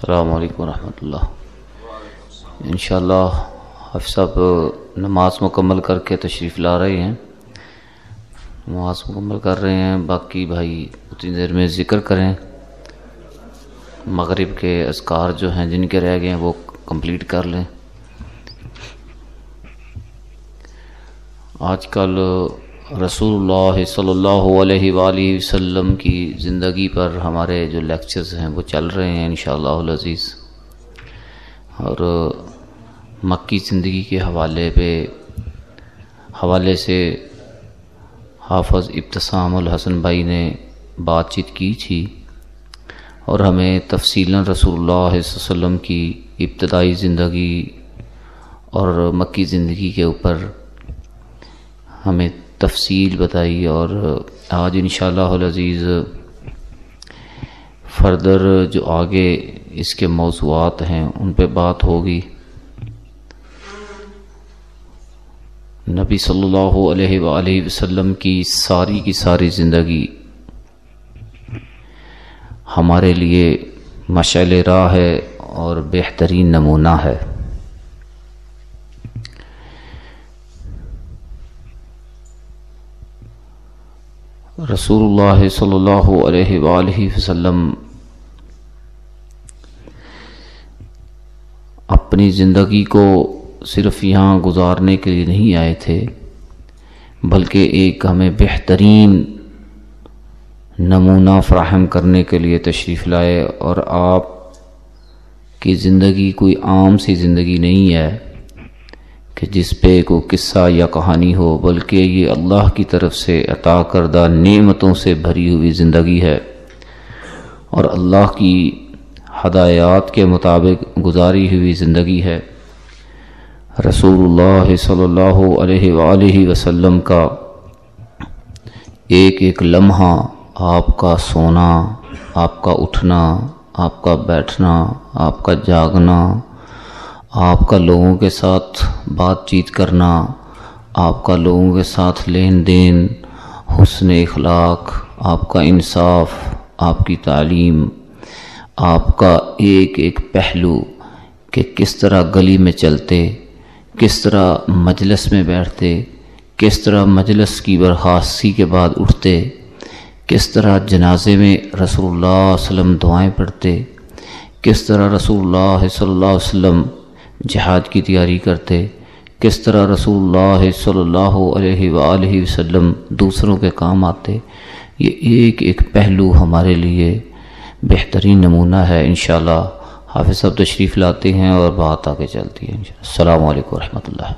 السلام علیکم ورحمۃ اللہ۔ انشاءاللہ حافظ صاحب نماز مکمل کر کے تشریف لا رہے ہیں۔ نماز مکمل کر رہے ہیں۔ باقی بھائی اتنی دیر میں ذکر کریں۔ مغرب کے اذکار جو ہیں، جن کے رہ گئے ہیں، وہ کمپلیٹ کر لیں۔ آج کل رسول اللہ صلی اللہ علیہ وآلہ وسلم کی زندگی پر ہمارے جو لیکچرز ہیں وہ چل رہے ہیں انشاءاللہ العزیز۔ اور مکی زندگی کے حوالے پہ، حوالے سے حافظ ابتسام الحسن بھائی نے بات چیت کی تھی اور ہمیں تفصیل رسول اللہ علیہ وسلم کی ابتدائی زندگی اور مکی زندگی کے اوپر ہمیں تفصیل بتائی اور آج انشاءاللہ العزیز فردر جو آگے اس کے موضوعات ہیں ان پہ بات ہوگی۔ نبی صلی اللہ علیہ وآلہ وسلم کی ساری کی ساری زندگی ہمارے لیے مشعل راہ ہے اور بہترین نمونہ ہے۔ رسول اللہ صلی اللہ علیہ وآلہ وسلم اپنی زندگی کو صرف یہاں گزارنے کے لیے نہیں آئے تھے، بلکہ ایک ہمیں بہترین نمونہ فراہم کرنے کے لیے تشریف لائے۔ اور آپ کی زندگی کوئی عام سی زندگی نہیں ہے کہ جس پہ کوئی قصہ یا کہانی ہو، بلکہ یہ اللہ کی طرف سے عطا کردہ نعمتوں سے بھری ہوئی زندگی ہے۔ اور اللہ کی ہدایات کے مطابق گزاری ہوئی زندگی ہے۔ رسول اللہ صلی اللہ علیہ وآلہ وسلم کا ایک ایک لمحہ، آپ کا سونا، آپ کا اٹھنا، آپ کا بیٹھنا، آپ کا جاگنا آپ کا لوگوں کے ساتھ بات چیت کرنا، آپ کا لوگوں کے ساتھ لین دین، حسن اخلاق، آپ کا انصاف، آپ کی تعلیم، آپ کا ایک ایک پہلو کہ کس طرح گلی میں چلتے، کس طرح مجلس میں بیٹھتے، کس طرح مجلس کی برخاستی کے بعد اٹھتے، کس طرح جنازے میں رسول اللہ علیہ وسلم دعائیں پڑھتے، کس طرح رسول اللہ صلی اللہ علیہ وسلم جہاد کی تیاری کرتے، کس طرح رسول اللہ صلی اللہ علیہ وآلہ وسلم دوسروں کے کام آتے، یہ ایک ایک پہلو ہمارے لیے بہترین نمونہ ہے انشاءاللہ۔ حافظ صاحب تشریف لاتے ہیں اور بات آگے چلتی ہے السلام علیکم ورحمۃ اللہ۔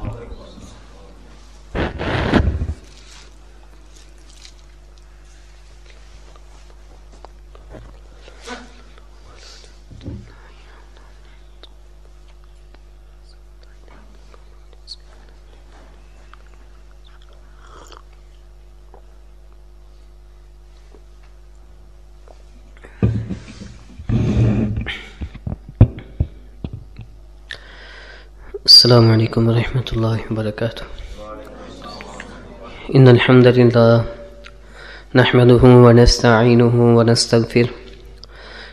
السلام عليكم ورحمة الله وبركاته. إن الحمد لله نحمده ونستعينه ونستغفر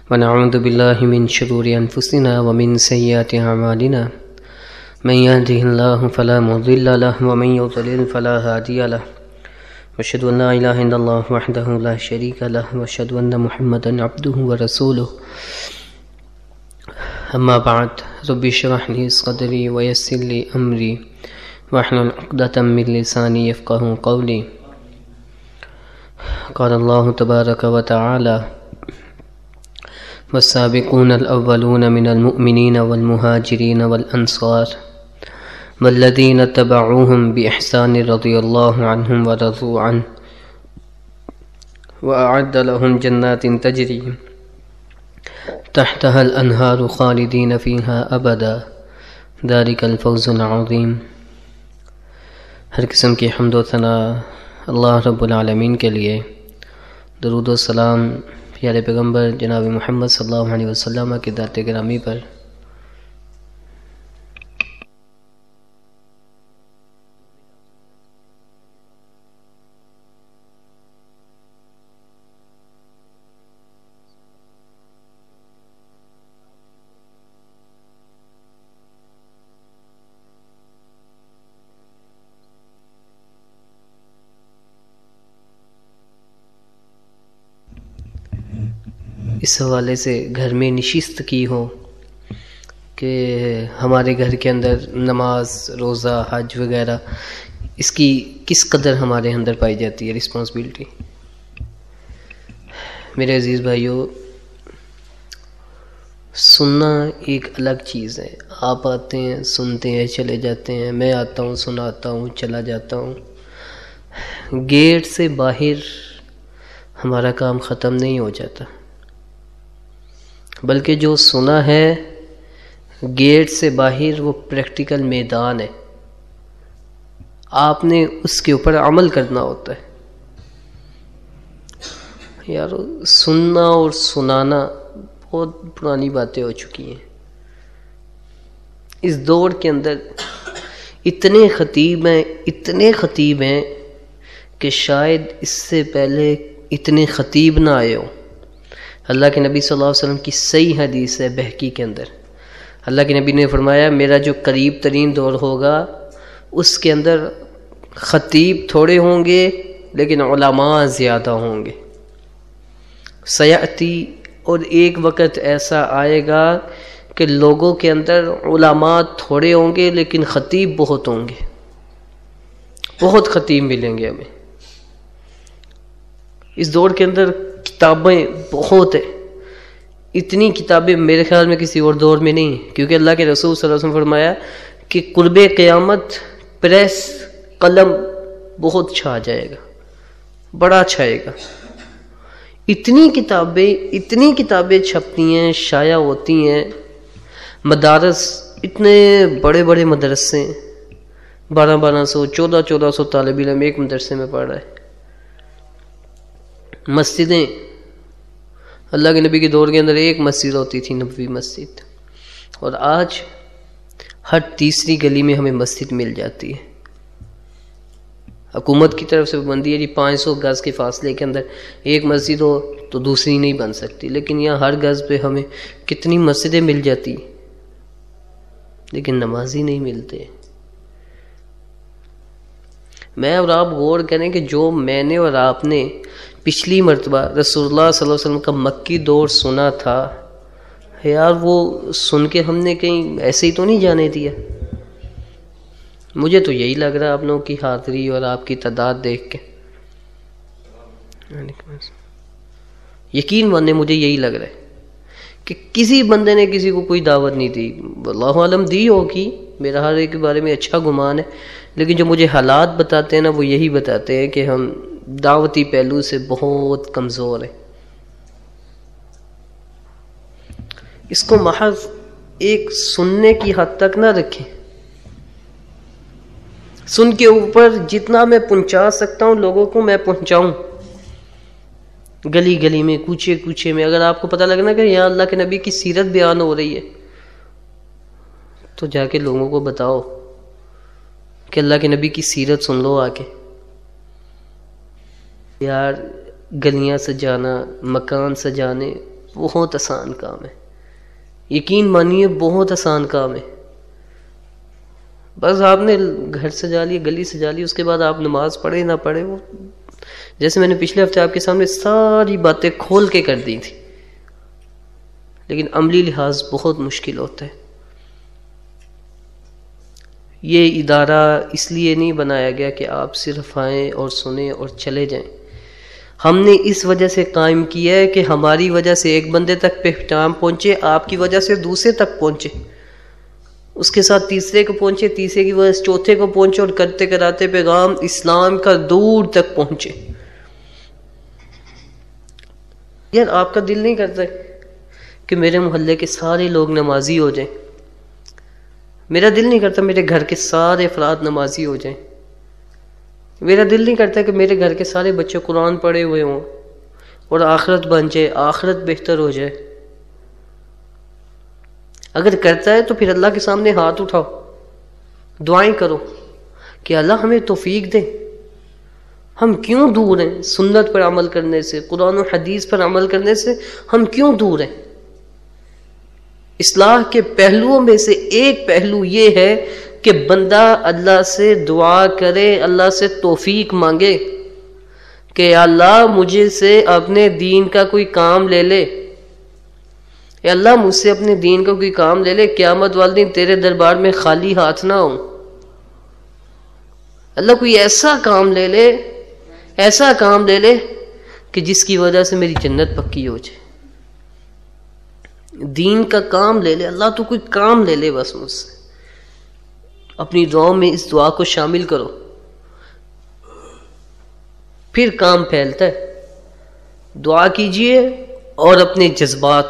ونعوذ بالله من شرور أنفسنا ومن سيئات أعمالنا. من يهده الله فلا مضل له ومن يضلل فلا هادي له. وأشهد أن لا إله إلا الله وحده لا شريك له وأشهد أن محمدا عبده ورسوله. أما بعد رب اشرح لي صدري ويسر لي أمري واحلل عقدة من لساني يفقه قولي. قال الله تبارك وتعالى والسابقون الأولون من المؤمنين والمهاجرين والأنصار والذين اتبعوهم بإحسان رضي الله عنهم ورضوا عنه وأعد لهم جنات تجري تحتها الأنهار خالدين فيها ابدا ذلك الفوز العظيم. ہر قسم کی حمد و ثناء اللہ رب العالمین کے لیے. درود و سلام پیارے پیغمبر جناب محمد صلی اللہ علیہ وسلم کی ذات گرامی پر. اس حوالے سے گھر میں نشست کی ہو کہ ہمارے گھر کے اندر نماز، روزہ، حج وغیرہ، اس کی کس قدر ہمارے اندر پائی جاتی ہے رسپانسبلٹی میرے عزیز بھائیوں سننا ایک الگ چیز ہے۔ آپ آتے ہیں، سنتے ہیں، چلے جاتے ہیں۔ میں آتا ہوں، سناتا ہوں، چلا جاتا ہوں۔ گیٹ سے باہر ہمارا کام ختم نہیں ہو جاتا۔ بلکہ جو سنا ہے، گیٹ سے باہر وہ پریکٹیکل میدان ہے۔ آپ نے اس کے اوپر عمل کرنا ہوتا ہے۔ یار، سننا اور سنانا بہت پرانی باتیں ہو چکی ہیں۔ اس دور کے اندر اتنے خطیب ہیں، اتنے خطیب ہیں کہ شاید اس سے پہلے اتنے خطیب نہ آئے ہوں۔ اللہ کے نبی صلی اللہ علیہ وسلم کی صحیح حدیث ہے بہکی کے اندر۔ اللہ کے نبی نے فرمایا، میرا جو قریب ترین دور ہوگا، اس کے اندر خطیب تھوڑے ہوں گے، لیکن علماء زیادہ ہوں گے۔ سیاحتی اور ایک وقت ایسا آئے گا کہ لوگوں کے اندر علماء تھوڑے ہوں گے، لیکن خطیب بہت ہوں گے۔ بہت خطیب ملیں گے ہمیں۔ اس دور کے اندر کتابیں بہت ہیں۔ اتنی کتابیں میرے خیال میں کسی اور دور میں نہیں کیونکہ اللہ کے رسول صلی اللہ علیہ وسلم فرمایا کہ قرب قیامت پریس قلم بہت چھا جائے گا، بڑا چھائے گا۔ اتنی کتابیں اتنی کتابیں چھپتی ہیں، شائع ہوتی ہیں۔ مدارس، اتنے بڑے بڑے مدرسے، بارہ بارہ سو، چودہ چودہ سو طالب علم ایک مدرسے میں پڑھ رہا ہے مسجدیں۔ اللہ کے نبی کے دور کے اندر ایک مسجد ہوتی تھی، نبوی مسجد۔ اور آج ہر تیسری گلی میں ہمیں مسجد مل جاتی ہے۔ حکومت کی طرف سے بندی ہے جی پانچ سو گز کے فاصلے کے اندر ایک مسجد ہو تو دوسری نہیں بن سکتی۔ لیکن یہاں ہر گز پہ ہمیں کتنی مسجدیں مل جاتی۔ لیکن نمازی نہیں ملتے۔ میں اور آپ غور کریں کہ جو میں نے اور آپ نے پچھلی مرتبہ رسول اللہ صلی اللہ علیہ وسلم کا مکی دور سنا تھا۔ یار، وہ سن کے ہم نے کہیں ایسے ہی تو نہیں جانے دیا۔ مجھے تو یہی لگ رہا آپ لوگوں کی حاضری اور آپ کی تعداد دیکھ کے۔ یقین ماننے مجھے یہی لگ رہا ہے کہ کسی بندے نے کسی کو کوئی دعوت نہیں دی۔ اللہ عالم دی ہوگی، میرا ہر ایک کے بارے میں اچھا گمان ہے، لیکن جو مجھے حالات بتاتے ہیں نا، وہ یہی بتاتے ہیں کہ ہم دعوتی پہلو سے بہت کمزور ہیں اس کو محض ایک سننے کی حد تک نہ رکھیں۔ سن کے اوپر جتنا میں پہنچا سکتا ہوں، لوگوں کو میں پہنچاؤں۔ گلی گلی میں، کوچے کوچے میں، اگر آپ کو پتہ لگنا کہ یہاں اللہ کے نبی کی سیرت بیان ہو رہی ہے، تو جا کے لوگوں کو بتاؤ کہ اللہ کے نبی کی سیرت سن لو آ کے یار، گلیاں سجانا، مکان سجانے بہت آسان کام ہے۔ یقین مانیے، بہت آسان کام ہے۔ بس آپ نے گھر سجا لیا گلی سجا لی، اس کے بعد آپ نماز پڑھے نہ پڑھے، وہ جیسے میں نے پچھلے ہفتے آپ کے سامنے ساری باتیں کھول کے کر دی تھی۔ لیکن عملی لحاظ بہت مشکل ہوتا ہے۔ یہ ادارہ اس لیے نہیں بنایا گیا کہ آپ صرف آئیں اور سنیں اور چلے جائیں۔ ہم نے اس وجہ سے قائم کیا ہے کہ ہماری وجہ سے ایک بندے تک پہچان پہنچے، آپ کی وجہ سے دوسرے تک پہنچے۔ اس کے ساتھ تیسرے کو پہنچے، تیسرے کی وجہ سے چوتھے کو پہنچے اور کرتے کراتے پیغام اسلام کا دور تک پہنچے۔ یار، آپ کا دل نہیں کرتا کہ میرے محلے کے سارے لوگ نمازی ہو جائیں۔ میرا دل نہیں کرتا میرے گھر کے سارے افراد نمازی ہو جائیں۔ میرا دل نہیں کرتا کہ میرے گھر کے سارے بچے قرآن پڑھے ہوئے ہوں اور آخرت بن جائے، آخرت بہتر ہو جائے۔ اگر کرتا ہے تو پھر اللہ کے سامنے ہاتھ اٹھاؤ۔ دعائیں کرو کہ اللہ ہمیں توفیق دے۔ ہم کیوں دور ہیں سنت پر عمل کرنے سے، قرآن و حدیث پر عمل کرنے سے؟ ہم کیوں دور ہیں؟ اصلاح کے پہلوؤں میں سے ایک پہلو یہ ہے کہ بندہ اللہ سے دعا کرے، اللہ سے توفیق مانگے کہ اللہ مجھے سے اپنے دین کا کوئی کام لے لے۔ اے اللہ مجھ سے اپنے دین کا کوئی کام لے لے، قیامت والدین تیرے دربار میں خالی ہاتھ نہ ہوں۔ اللہ کوئی ایسا کام لے لے، ایسا کام لے لے کہ جس کی وجہ سے میری جنت پکی ہو جائے۔ دین کا کام لے لے، اللہ تو کوئی کام لے لے بس مجھ سے۔ اپنی دعاؤں میں اس دعا کو شامل کرو۔ پھر کام پھیلتا ہے۔ دعا کیجیے اور اپنے جذبات،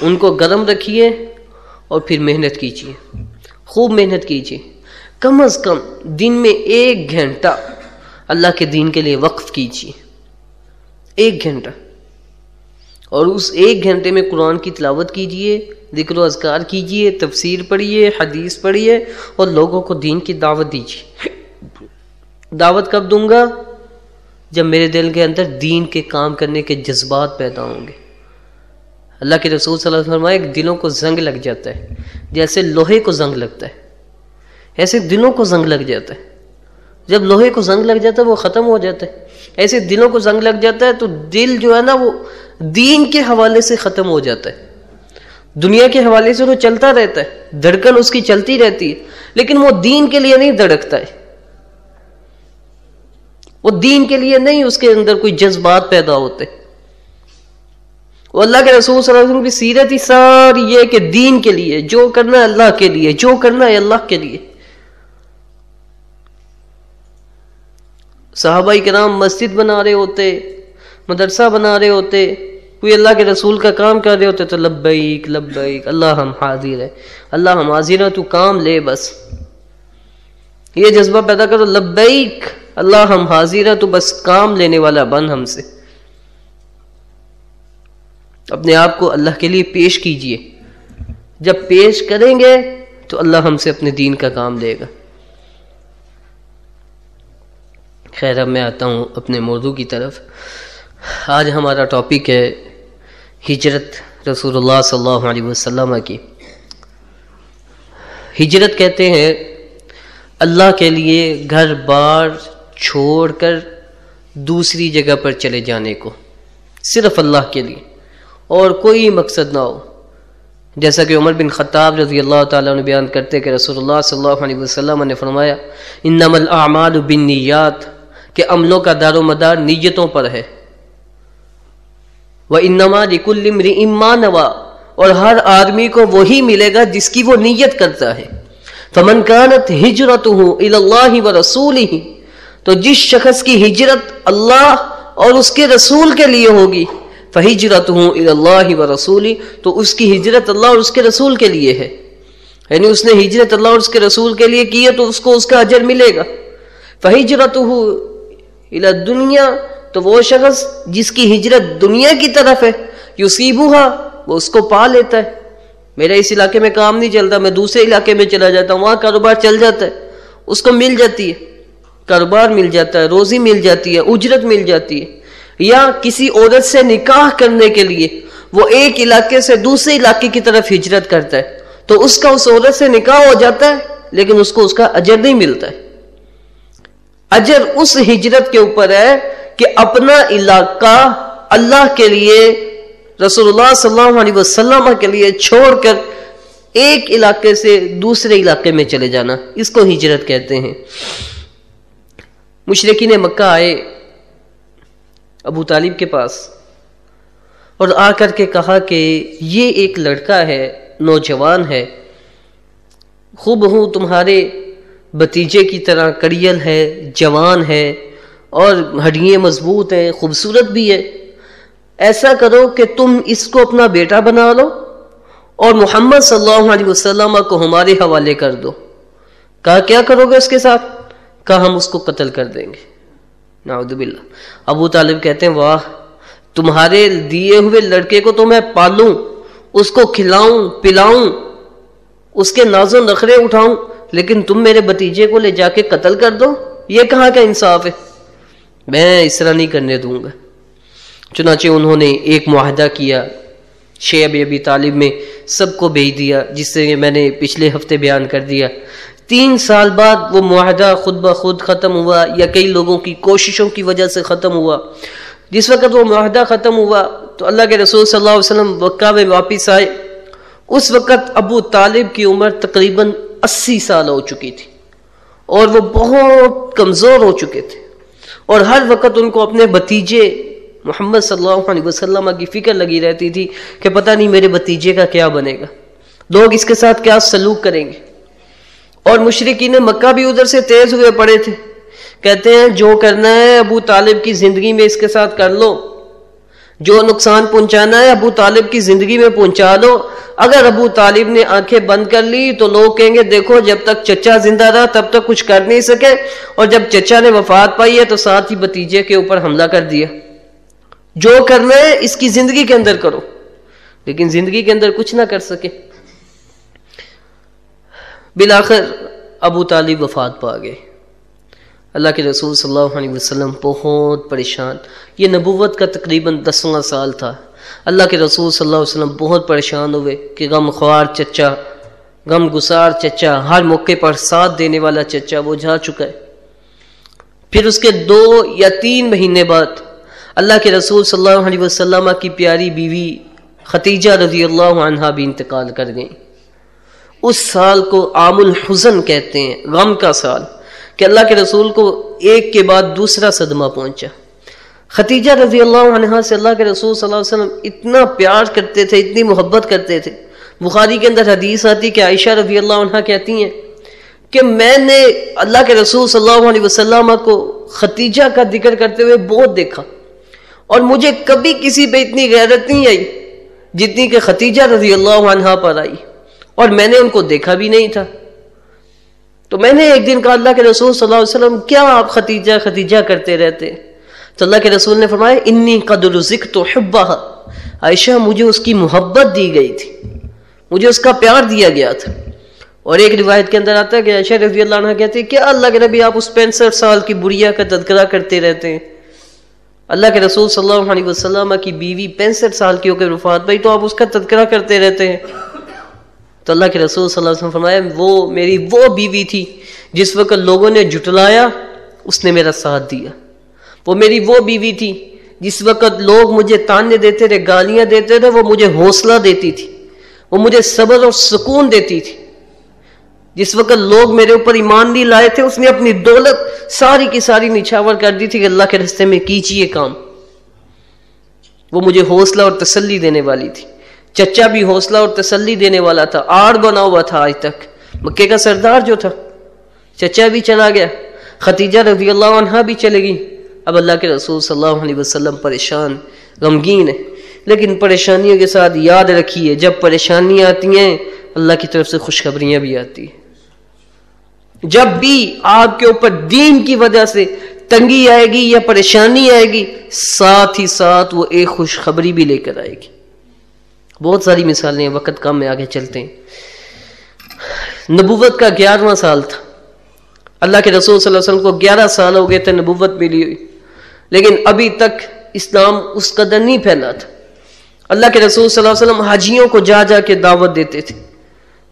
ان کو گرم رکھیے اور پھر محنت کیجیے خوب محنت کیجیے کم از کم دن میں ایک گھنٹہ اللہ کے دین کے لیے وقف کیجیے ایک گھنٹہ۔ اور اس ایک گھنٹے میں قرآن کی تلاوت کیجیے ذکر و اذکار کیجیے تفسیر پڑھیے حدیث پڑھیے اور لوگوں کو دین کی دعوت دیجیے دعوت کب دوں گا؟ جب میرے دل کے اندر دین کے کام کرنے کے جذبات پیدا ہوں گے۔ اللہ کے رسول صلی اللہ علیہ وسلم ایک دلوں کو زنگ لگ جاتا ہے، جیسے لوہے کو زنگ لگتا ہے۔ ایسے دلوں کو زنگ لگ جاتا ہے۔ جب لوہے کو زنگ لگ جاتا ہے، وہ ختم ہو جاتا ہے۔ ایسے دلوں کو زنگ لگ جاتا ہے تو دل جو ہے نا، وہ دین کے حوالے سے ختم ہو جاتا ہے۔ دنیا کے حوالے سے وہ چلتا رہتا ہے، دھڑکن اس کی چلتی رہتی ہے، لیکن وہ دین کے لیے نہیں دھڑکتا ہے۔ وہ دین کے لیے نہیں، اس کے اندر کوئی جذبات پیدا ہوتے۔ وہ اللہ کے رسول صلی اللہ علیہ وسلم کی سیرت ہی ساری یہ کہ دین کے لیے، جو کرنا ہے اللہ کے لیے، جو کرنا ہے اللہ کے لیے۔ صحابہ کرام مسجد بنا رہے ہوتے، مدرسہ بنا رہے ہوتے کوئی اللہ کے رسول کا کام کر رہے ہوتے تو لبیک لبیک، اللہ ہم حاضر ہے اللہ ہم حاضر ہے تو کام لے بس۔ یہ جذبہ پیدا کرو، لبیک، اللہ ہم حاضر ہے تو بس کام لینے والا بن ہم سے۔ اپنے آپ کو اللہ کے لیے پیش کیجیے۔ جب پیش کریں گے، تو اللہ ہم سے اپنے دین کا کام دے گا۔ خیر، اب میں آتا ہوں اپنے موضوع کی طرف۔ آج ہمارا ٹاپک ہے ہجرت رسول اللہ صلی اللہ علیہ وسلم کی۔ ہجرت کہتے ہیں، اللہ کے لیے گھر بار چھوڑ کر دوسری جگہ پر چلے جانے کو۔ صرف اللہ کے لیے۔ اور کوئی مقصد نہ ہو۔ جیسا کہ عمر بن خطاب رضی اللہ تعالیٰ نے بیان کرتے کہ رسول اللہ صلی اللہ علیہ وسلم نے فرمایا، انما الاعمال بالنیات، کہ عملوں کا دار و مدار نیتوں پر ہے۔ وہ انما لکل اما نوا، اور ہر آدمی کو وہی ملے گا جس کی وہ نیت کرتا ہے۔ فمن کانت ہجرت ہوں اللہ و رسول ہی تو جس شخص کی ہجرت اللہ اور اس کے رسول کے لیے ہوگی فہجرت ہوں اللہ و رسولی تو اس کی ہجرت اللہ اور اس کے رسول کے لیے ہے۔ یعنی اس نے ہجرت اللہ اور اس کے رسول کے لیے کی ہے تو اس کو اس کا اجر ملے گا۔ فہجرت دنیا تو وہ شخص جس کی ہجرت دنیا کی طرف ہے یوسیبوہا وہ اس کو پا لیتا ہے۔ میرا اس علاقے میں کام نہیں چلتا، میں دوسرے علاقے میں چلا جاتا ہوں، وہاں کاروبار چل جاتا ہے۔ اس کو مل جاتی ہے۔ کاروبار مل جاتا ہے، روزی مل جاتی ہے، اجرت مل جاتی ہے۔ یا کسی عورت سے نکاح کرنے کے لیے وہ ایک علاقے سے دوسرے علاقے کی طرف ہجرت کرتا ہے۔ تو اس کا اس عورت سے نکاح ہو جاتا ہے، لیکن اس کو اس کا اجر نہیں ملتا ہے۔ اجر اس ہجرت کے اوپر ہے کہ اپنا علاقہ اللہ کے لیے رسول اللہ صلی اللہ علیہ وسلم کے لیے چھوڑ کر ایک علاقے سے دوسرے علاقے میں چلے جانا، اس کو ہجرت کہتے ہیں۔ مشرقین مکہ آئے ابو طالب کے پاس اور آ کر کے کہا کہ یہ ایک لڑکا ہے، نوجوان ہے۔ خوب ہوں تمہارے بتیجے کی طرح، کڑیل ہے، جوان ہے۔ اور ہڈیے مضبوط ہیں، خوبصورت بھی ہے۔ ایسا کرو کہ تم اس کو اپنا بیٹا بنا لو اور محمد صلی اللہ علیہ وسلم کو ہمارے حوالے کر دو۔ کہا، کیا کرو گے اس کے ساتھ؟ کہا، ہم اس کو قتل کر دیں گے۔ نعوذ باللہ۔ ابو طالب کہتے ہیں، واہ، تمہارے دیے ہوئے لڑکے کو تو میں پالوں، اس کو کھلاؤں، پلاؤں، اس کے ناز و نخرے اٹھاؤں، لیکن تم میرے بتیجے کو لے جا کے قتل کر دو۔ یہ کہاں کا انصاف ہے؟ میں اس طرح نہیں کرنے دوں گا۔ چنانچہ انہوں نے ایک معاہدہ کیا شیب ابی طالب میں سب کو بھیج دیا، جس سے میں نے پچھلے ہفتے بیان کر دیا۔ تین سال بعد وہ معاہدہ خود بخود ختم ہوا یا کئی لوگوں کی کوششوں کی وجہ سے ختم ہوا۔ جس وقت وہ معاہدہ ختم ہوا تو اللہ کے رسول صلی اللہ علیہ وسلم وقع میں واپس آئے۔ اس وقت ابو طالب کی عمر تقریباً اسی سال ہو چکی تھی اور وہ بہت کمزور ہو چکے تھے۔ اور ہر وقت ان کو اپنے بتیجے محمد صلی اللہ علیہ وسلم کی فکر لگی رہتی تھی کہ پتہ نہیں میرے بتیجے کا کیا بنے گا۔ لوگ اس کے ساتھ کیا سلوک کریں گے؟ اور مشرقین مکہ بھی ادھر سے تیز ہوئے پڑے تھے۔ کہتے ہیں، جو کرنا ہے ابو طالب کی زندگی میں اس کے ساتھ کر لو۔ جو نقصان پہنچانا ہے، ابو طالب کی زندگی میں پہنچا لو اگر ابو طالب نے آنکھیں بند کر لی تو لوگ کہیں گے، دیکھو، جب تک چچا زندہ رہا، تب تک کچھ کر نہیں سکے۔ اور جب چچا نے وفات پائی ہے تو ساتھ ہی بتیجے کے اوپر حملہ کر دیا۔ جو کرنا ہے اس کی زندگی کے اندر کرو۔ لیکن زندگی کے اندر کچھ نہ کر سکے۔ بلاخر ابو طالب وفات پا گئے۔ اللہ کے رسول صلی اللہ علیہ وسلم بہت پریشان۔ یہ نبوت کا تقریباً دسواں سال تھا۔ اللہ کے رسول صلی اللہ علیہ وسلم بہت پریشان ہوئے کہ غم خوار چچا، غم گسار چچا، ہر موقع پر ساتھ دینے والا چچا وہ جا چکا ہے۔ پھر اس کے دو یا تین مہینے بعد اللہ کے رسول صلی اللہ علیہ وسلم کی پیاری بیوی ختیجہ رضی اللہ عنہ بھی انتقال کر گئیں۔ اس سال کو عام الحزن کہتے ہیں، غم کا سال۔ کہ اللہ کے رسول کو ایک کے بعد دوسرا صدمہ پہنچا۔ ختیجہ رضی اللہ عنہ سے اللہ کے رسول صلی اللہ علیہ وسلم اتنا پیار کرتے تھے، اتنی محبت کرتے تھے۔ بخاری کے اندر حدیث آتی کہ عائشہ رضی اللہ عنہ کہتی ہیں کہ میں نے اللہ کے رسول صلی اللہ علیہ وسلم کو ختیجہ کا ذکر کرتے ہوئے بہت دیکھا۔ اور مجھے کبھی کسی پہ اتنی غیرت نہیں آئی جتنی کہ ختیجہ رضی اللہ عنہ پر آئی۔ اور میں نے ان کو دیکھا بھی نہیں تھا۔ تو میں نے ایک دن کہا، اللہ کے رسول صلی اللہ علیہ وسلم، کیا آپ ختیجہ ختیجہ کرتے رہتے؟ تو اللہ کے رسول نے فرمایا، انی قدر ذکر تو عائشہ، مجھے اس کی محبت دی گئی تھی۔ مجھے اس کا پیار دیا گیا تھا۔ اور ایک روایت کے اندر آتا ہے کہ عائشہ رضی اللہ عنہ کہتے ہیں کیا اللہ کے نبی آپ اس پینسٹھ سال کی بڑھیا کا تذکرہ کرتے رہتے ہیں۔ اللہ کے رسول صلی اللہ علیہ وسلم کی بیوی پینسٹھ سال کی ہو کے وفات بھائی تو آپ اس کا تذکرہ کرتے رہتے ہیں۔ تو اللہ کے رسول صلی اللہ علیہ وسلم فرمایا، وہ میری وہ بیوی تھی جس وقت لوگوں نے جٹلایا اس نے میرا ساتھ دیا۔ وہ میری وہ بیوی تھی جس وقت لوگ مجھے تانے دیتے تھے، گالیاں دیتے تھے، وہ مجھے حوصلہ دیتی تھی۔ وہ مجھے صبر اور سکون دیتی تھی۔ جس وقت لوگ میرے اوپر ایمان نہیں لائے تھے، اس نے اپنی دولت ساری کی ساری نچھاور کر دی تھی کہ اللہ کے رستے میں کیجیے کام۔ وہ مجھے حوصلہ اور تسلی دینے والی تھی۔ چچا بھی حوصلہ اور تسلی دینے والا تھا، آڑ بنا ہوا تھا آج تک۔ مکے کا سردار جو تھا، چچا بھی چلا گیا۔ ختیجہ رضی اللہ عنہ بھی چلے گی اب اللہ کے رسول صلی اللہ علیہ وسلم پریشان، غمگین ہے لیکن پریشانیوں کے ساتھ یاد رکھیے، جب پریشانیاں آتی ہیں، اللہ کی طرف سے خوشخبریاں بھی آتی ہیں۔ جب بھی آپ کے اوپر دین کی وجہ سے تنگی آئے گی یا پریشانی آئے گی، ساتھ ہی ساتھ وہ ایک خوشخبری بھی لے کر آئے گی۔ بہت ساری مثالیں وقت کم میں آگے چلتے ہیں۔ نبوت کا گیارہواں سال تھا۔ اللہ کے رسول صلی اللہ علیہ وسلم کو گیارہ سال ہو گئے تھے، نبوت ملی ہوئی۔ لیکن ابھی تک اسلام اس قدر نہیں پھیلا تھا۔ اللہ کے رسول صلی اللہ علیہ وسلم حاجیوں کو جا جا کے دعوت دیتے تھے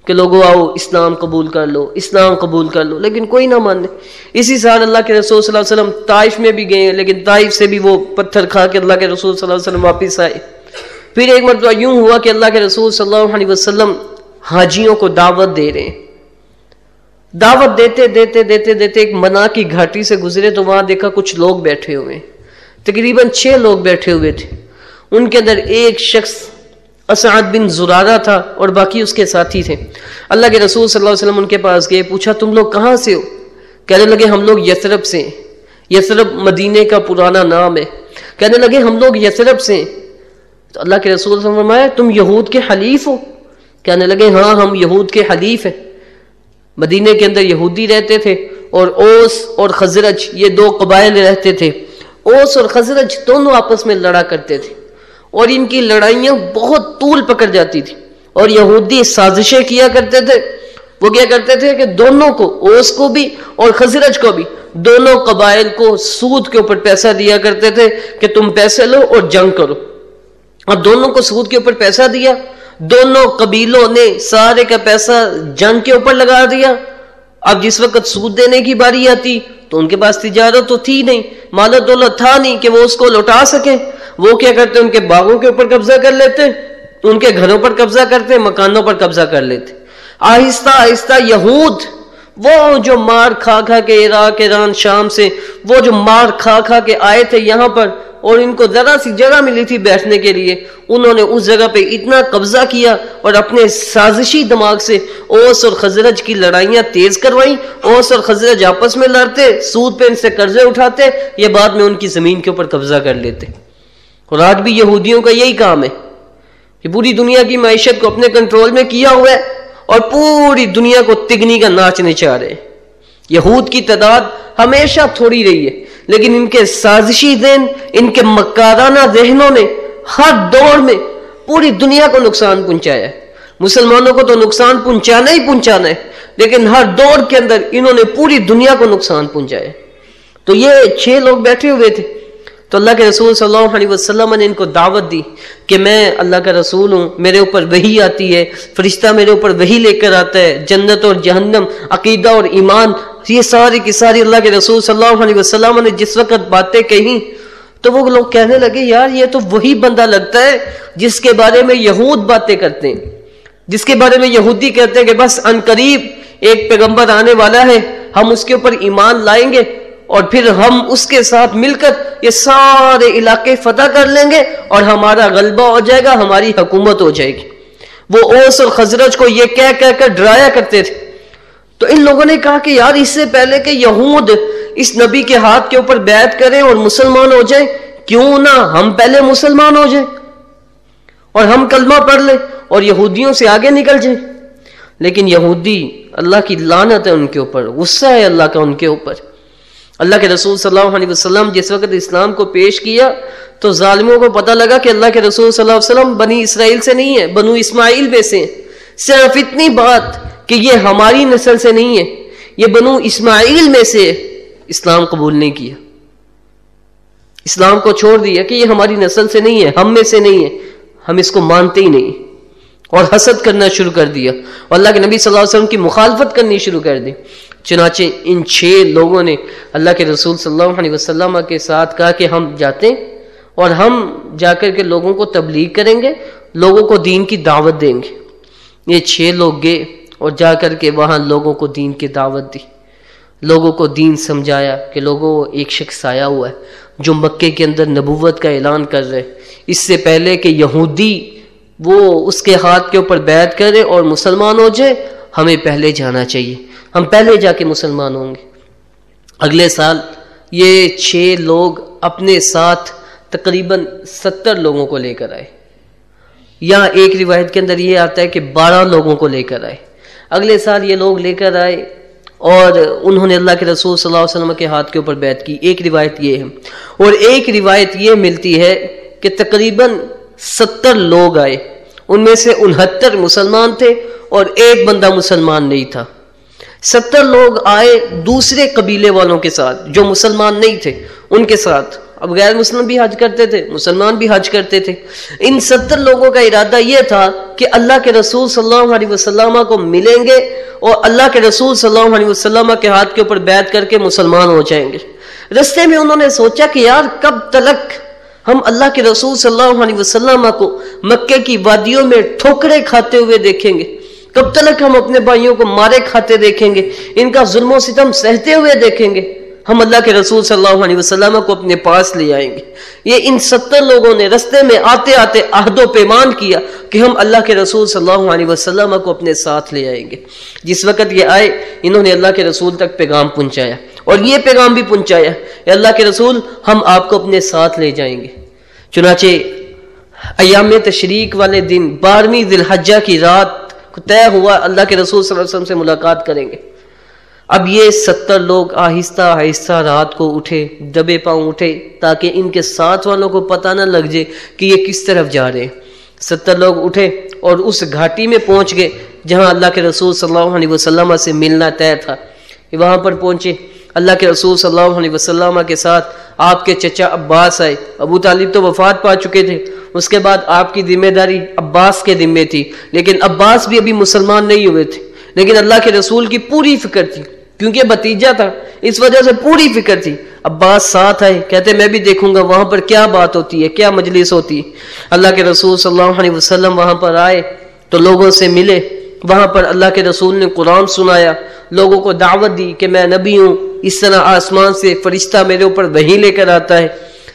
کہ لوگوں آؤ، اسلام قبول کر لو، اسلام قبول کر لو۔ لیکن کوئی نہ ماننے اسی سال اللہ کے رسول صلی اللہ علیہ وسلم طائف میں بھی گئے لیکن طائف سے بھی وہ پتھر کھا کے اللہ کے رسول صلی اللہ علیہ وسلم واپس آئے۔ پھر ایک مرتبہ یوں ہوا کہ اللہ کے رسول صلی اللہ علیہ وسلم حاجیوں کو دعوت دے رہے ہیں۔ دعوت دیتے دیتے دیتے دیتے ایک منا کی گھاٹی سے گزرے تو وہاں دیکھا کچھ لوگ بیٹھے ہوئے تقریباً چھ لوگ بیٹھے ہوئے تھے۔ ان کے اندر ایک شخص اسعد بن زرارہ تھا اور باقی اس کے ساتھی تھے۔ اللہ کے رسول صلی اللہ علیہ وسلم ان کے پاس گئے، پوچھا، تم لوگ کہاں سے ہو؟ کہنے لگے، ہم لوگ یسرب سے یسرب مدینے کا پرانا نام ہے۔ کہنے لگے، ہم لوگ یسرب سے تو اللہ کے رسول صلی اللہ علیہ وسلم تم یہود کے حلیف ہو۔ کہنے لگے ہاں ہم یہود کے حلیف ہیں۔ مدینے کے اندر یہودی رہتے تھے اور اوس اور خزرج، یہ دو قبائل رہتے تھے۔ اوس اور خزرج دونوں آپس میں لڑا کرتے تھے۔ اور ان کی لڑائیاں بہت طول پکڑ جاتی تھی۔ اور یہودی سازشیں کیا کرتے تھے۔ وہ کیا کرتے تھے کہ دونوں کو، اوس کو بھی اور خزرج کو بھی، دونوں قبائل کو سود کے اوپر پیسہ دیا کرتے تھے کہ تم پیسے لو اور جنگ کرو۔ اور دونوں کو سود کے اوپر پیسہ دیا۔ دونوں قبیلوں نے سارے کا پیسہ جنگ کے اوپر لگا دیا۔ اب جس وقت سود دینے کی باری آتی تو ان کے پاس تجارت تو تھی نہیں مال دولت تھا نہیں کہ وہ اس کو لوٹا سکے وہ کیا کرتے؟ ان کے باغوں کے اوپر قبضہ کر لیتے، ان کے گھروں پر قبضہ کرتے، مکانوں پر قبضہ کر لیتے۔ آہستہ آہستہ یہود، وہ جو مار کھا کھا کے عراق، ایران، شام سے، وہ جو مار کھا کھا کے آئے تھے یہاں پر اور ان کو ذرا سی جگہ ملی تھی بیٹھنے کے لیے۔ انہوں نے اس جگہ پہ اتنا قبضہ کیا اور اپنے سازشی دماغ سے اوس اور خزرج کی لڑائیاں تیز کروائیں اوس اور خزرج آپس میں لڑتے، سود پہ ان سے قرضے اٹھاتے، یہ بعد میں ان کی زمین کے اوپر قبضہ کر لیتے۔ اور آج بھی یہودیوں کا یہی کام ہے کہ پوری دنیا کی معیشت کو اپنے کنٹرول میں کیا ہوا ہے اور پوری دنیا کو تگنی کا ناچنے چاہ رہے۔ یہود کی تعداد ہمیشہ تھوڑی رہی ہے، لیکن ان کے سازشی ذہن ان کے مکارانہ ذہنوں نے ہر دور میں پوری دنیا کو نقصان پہنچایا ہے۔ مسلمانوں کو تو نقصان پہنچانا ہی پہنچانا ہے، لیکن ہر دور کے اندر انہوں نے پوری دنیا کو نقصان پہنچایا تو یہ چھ لوگ بیٹھے ہوئے تھے۔ تو اللہ کے رسول صلی اللہ علیہ وسلم نے ان کو دعوت دی کہ میں اللہ کا رسول ہوں، میرے اوپر وہی آتی ہے، فرشتہ میرے اوپر وہی لے کر آتا ہے، جنت اور جہنم، عقیدہ اور ایمان یہ ساری کی ساری اللہ کے رسول صلی اللہ علیہ وسلم نے جس وقت باتیں کہیں تو وہ لوگ کہنے لگے، یار، یہ تو وہی بندہ لگتا ہے جس کے بارے میں یہود باتیں کرتے ہیں۔ جس کے بارے میں یہودی کہتے ہیں کہ بس ان قریب ایک پیغمبر آنے والا ہے، ہم اس کے اوپر ایمان لائیں گے اور پھر ہم اس کے ساتھ مل کر یہ سارے علاقے فتح کر لیں گے اور ہمارا غلبہ ہو جائے گا، ہماری حکومت ہو جائے گی۔ وہ اوس اور خزرج کو یہ کہہ کہہ کر ڈرایا کرتے تھے۔ تو ان لوگوں نے کہا کہ یار اس سے پہلے کہ یہود اس نبی کے ہاتھ کے اوپر بیعت کریں اور مسلمان ہو جائیں، کیوں نہ ہم پہلے مسلمان ہو جائیں اور ہم کلمہ پڑھ لیں اور یہودیوں سے آگے نکل جائیں۔ لیکن یہودی اللہ کی لانت ہے ان کے اوپر، غصہ ہے اللہ کا ان کے اوپر۔ اللہ کے رسول صلی اللہ علیہ وسلم جس وقت اسلام کو پیش کیا تو ظالموں کو پتہ لگا کہ اللہ کے رسول صلی اللہ علیہ وسلم بنی اسرائیل سے نہیں ہے، بنو اسماعیل میں سے صرف اتنی بات کہ یہ ہماری نسل سے نہیں ہے، یہ بنو اسماعیل میں سے اسلام قبول نہیں کیا۔ اسلام کو چھوڑ دیا کہ یہ ہماری نسل سے نہیں ہے، ہم میں سے نہیں ہے، ہم اس کو مانتے ہی نہیں۔ اور حسد کرنا شروع کر دیا۔ اور اللہ کے نبی صلی اللہ علیہ وسلم کی مخالفت کرنی شروع کر دی۔ چنانچہ ان چھ لوگوں نے اللہ کے رسول صلی اللہ علیہ وسلم کے ساتھ کہا کہ ہم جاتے ہیں اور ہم جا کر کے لوگوں کو تبلیغ کریں گے، لوگوں کو دین کی دعوت دیں گے۔ یہ چھ لوگ گئے۔ اور جا کر کے وہاں لوگوں کو دین کی دعوت دی۔ لوگوں کو دین سمجھایا کہ لوگوں، ایک شخص آیا ہوا ہے جو مکے کے اندر نبوت کا اعلان کر رہے۔ اس سے پہلے کہ یہودی وہ اس کے ہاتھ کے اوپر بیعت کرے اور مسلمان ہو جائے، ہمیں پہلے جانا چاہیے۔ ہم پہلے جا کے مسلمان ہوں گے۔ اگلے سال یہ چھ لوگ اپنے ساتھ تقریباً ستر لوگوں کو لے کر آئے۔ یہاں ایک روایت کے اندر یہ آتا ہے کہ بارہ لوگوں کو لے کر آئے۔ اگلے سال یہ لوگ لے کر آئے اور انہوں نے اللہ کے رسول صلی اللہ علیہ وسلم کے ہاتھ کے اوپر بیعت کی۔ ایک روایت یہ ہے۔ اور ایک روایت یہ ملتی ہے کہ تقریباً ستر لوگ آئے۔ ان میں سے انہتر مسلمان تھے اور ایک بندہ مسلمان نہیں تھا۔ ستر لوگ آئے دوسرے قبیلے والوں کے ساتھ جو مسلمان نہیں تھے۔ ان کے ساتھ اب غیر مسلم بھی حج کرتے تھے، مسلمان بھی حج کرتے تھے۔ ان ستر لوگوں کا ارادہ یہ تھا کہ اللہ کے رسول صلی اللہ علیہ وسلم کو ملیں گے اور اللہ کے رسول صلی اللہ علیہ وسلم کے ہاتھ کے اوپر بیعت کر کے مسلمان ہو جائیں گے۔ رستے میں انہوں نے سوچا کہ یار کب تلک ہم اللہ کے رسول صلی اللہ علیہ وسلم کو مکے کی وادیوں میں ٹھوکرے کھاتے ہوئے دیکھیں گے۔ کب تلک ہم اپنے بھائیوں کو مارے کھاتے دیکھیں گے۔ ان کا ظلم و ستم سہتے ہوئے دیکھیں گے۔ ہم اللہ کے رسول صلی اللہ علیہ وسلم کو اپنے پاس لے آئیں گے۔ یہ ان ستر لوگوں نے رستے میں آتے آتے عہد و پیمان کیا کہ ہم اللہ کے رسول صلی اللہ علیہ وسلم کو اپنے ساتھ لے آئیں گے۔ جس وقت یہ آئے، انہوں نے اللہ کے رسول تک پیغام پہنچایا۔ اور یہ پیغام بھی پہنچایا کہ اللہ کے رسول ہم آپ کو اپنے ساتھ لے جائیں گے۔ چنانچہ ایام تشریق والے دن، بارہویں ذی الحجہ کی رات طے ہوا اللہ کے رسول صلی اللہ علیہ وسلم سے ملاقات کریں گے۔ اب یہ ستر لوگ آہستہ آہستہ رات کو اٹھے، دبے پاؤں اٹھے، تاکہ ان کے ساتھ والوں کو پتہ نہ لگ جائے کہ یہ کس طرف جا رہے ہیں۔ ستر لوگ اٹھے اور اس گھاٹی میں پہنچ گئے، جہاں اللہ کے رسول صلی اللہ علیہ وسلم سے ملنا طے تھا۔ وہاں پر پہنچے۔ اللہ کے رسول صلی اللہ علیہ وسلم کے ساتھ آپ کے چچا عباس آئے۔ ابو طالب تو وفات پا چکے تھے۔ اس کے بعد آپ کی ذمہ داری عباس کے ذمے تھی۔ لیکن عباس بھی ابھی مسلمان نہیں ہوئے تھے۔ لیکن اللہ کے رسول کی پوری فکر تھی۔ کیونکہ بتیجا تھا، اس وجہ سے پوری فکر تھی۔ اب بات ساتھ آئے، کہتے، میں بھی دیکھوں گا وہاں پر کیا بات ہوتی ہے، کیا مجلس ہوتی ہے۔ اللہ کے رسول صلی اللہ علیہ وسلم وہاں پر آئے تو لوگوں سے ملے۔ وہاں پر اللہ کے رسول نے قرآن سنایا۔ لوگوں کو دعوت دی کہ میں نبی ہوں، اس طرح آسمان سے فرشتہ میرے اوپر وہی لے کر آتا ہے۔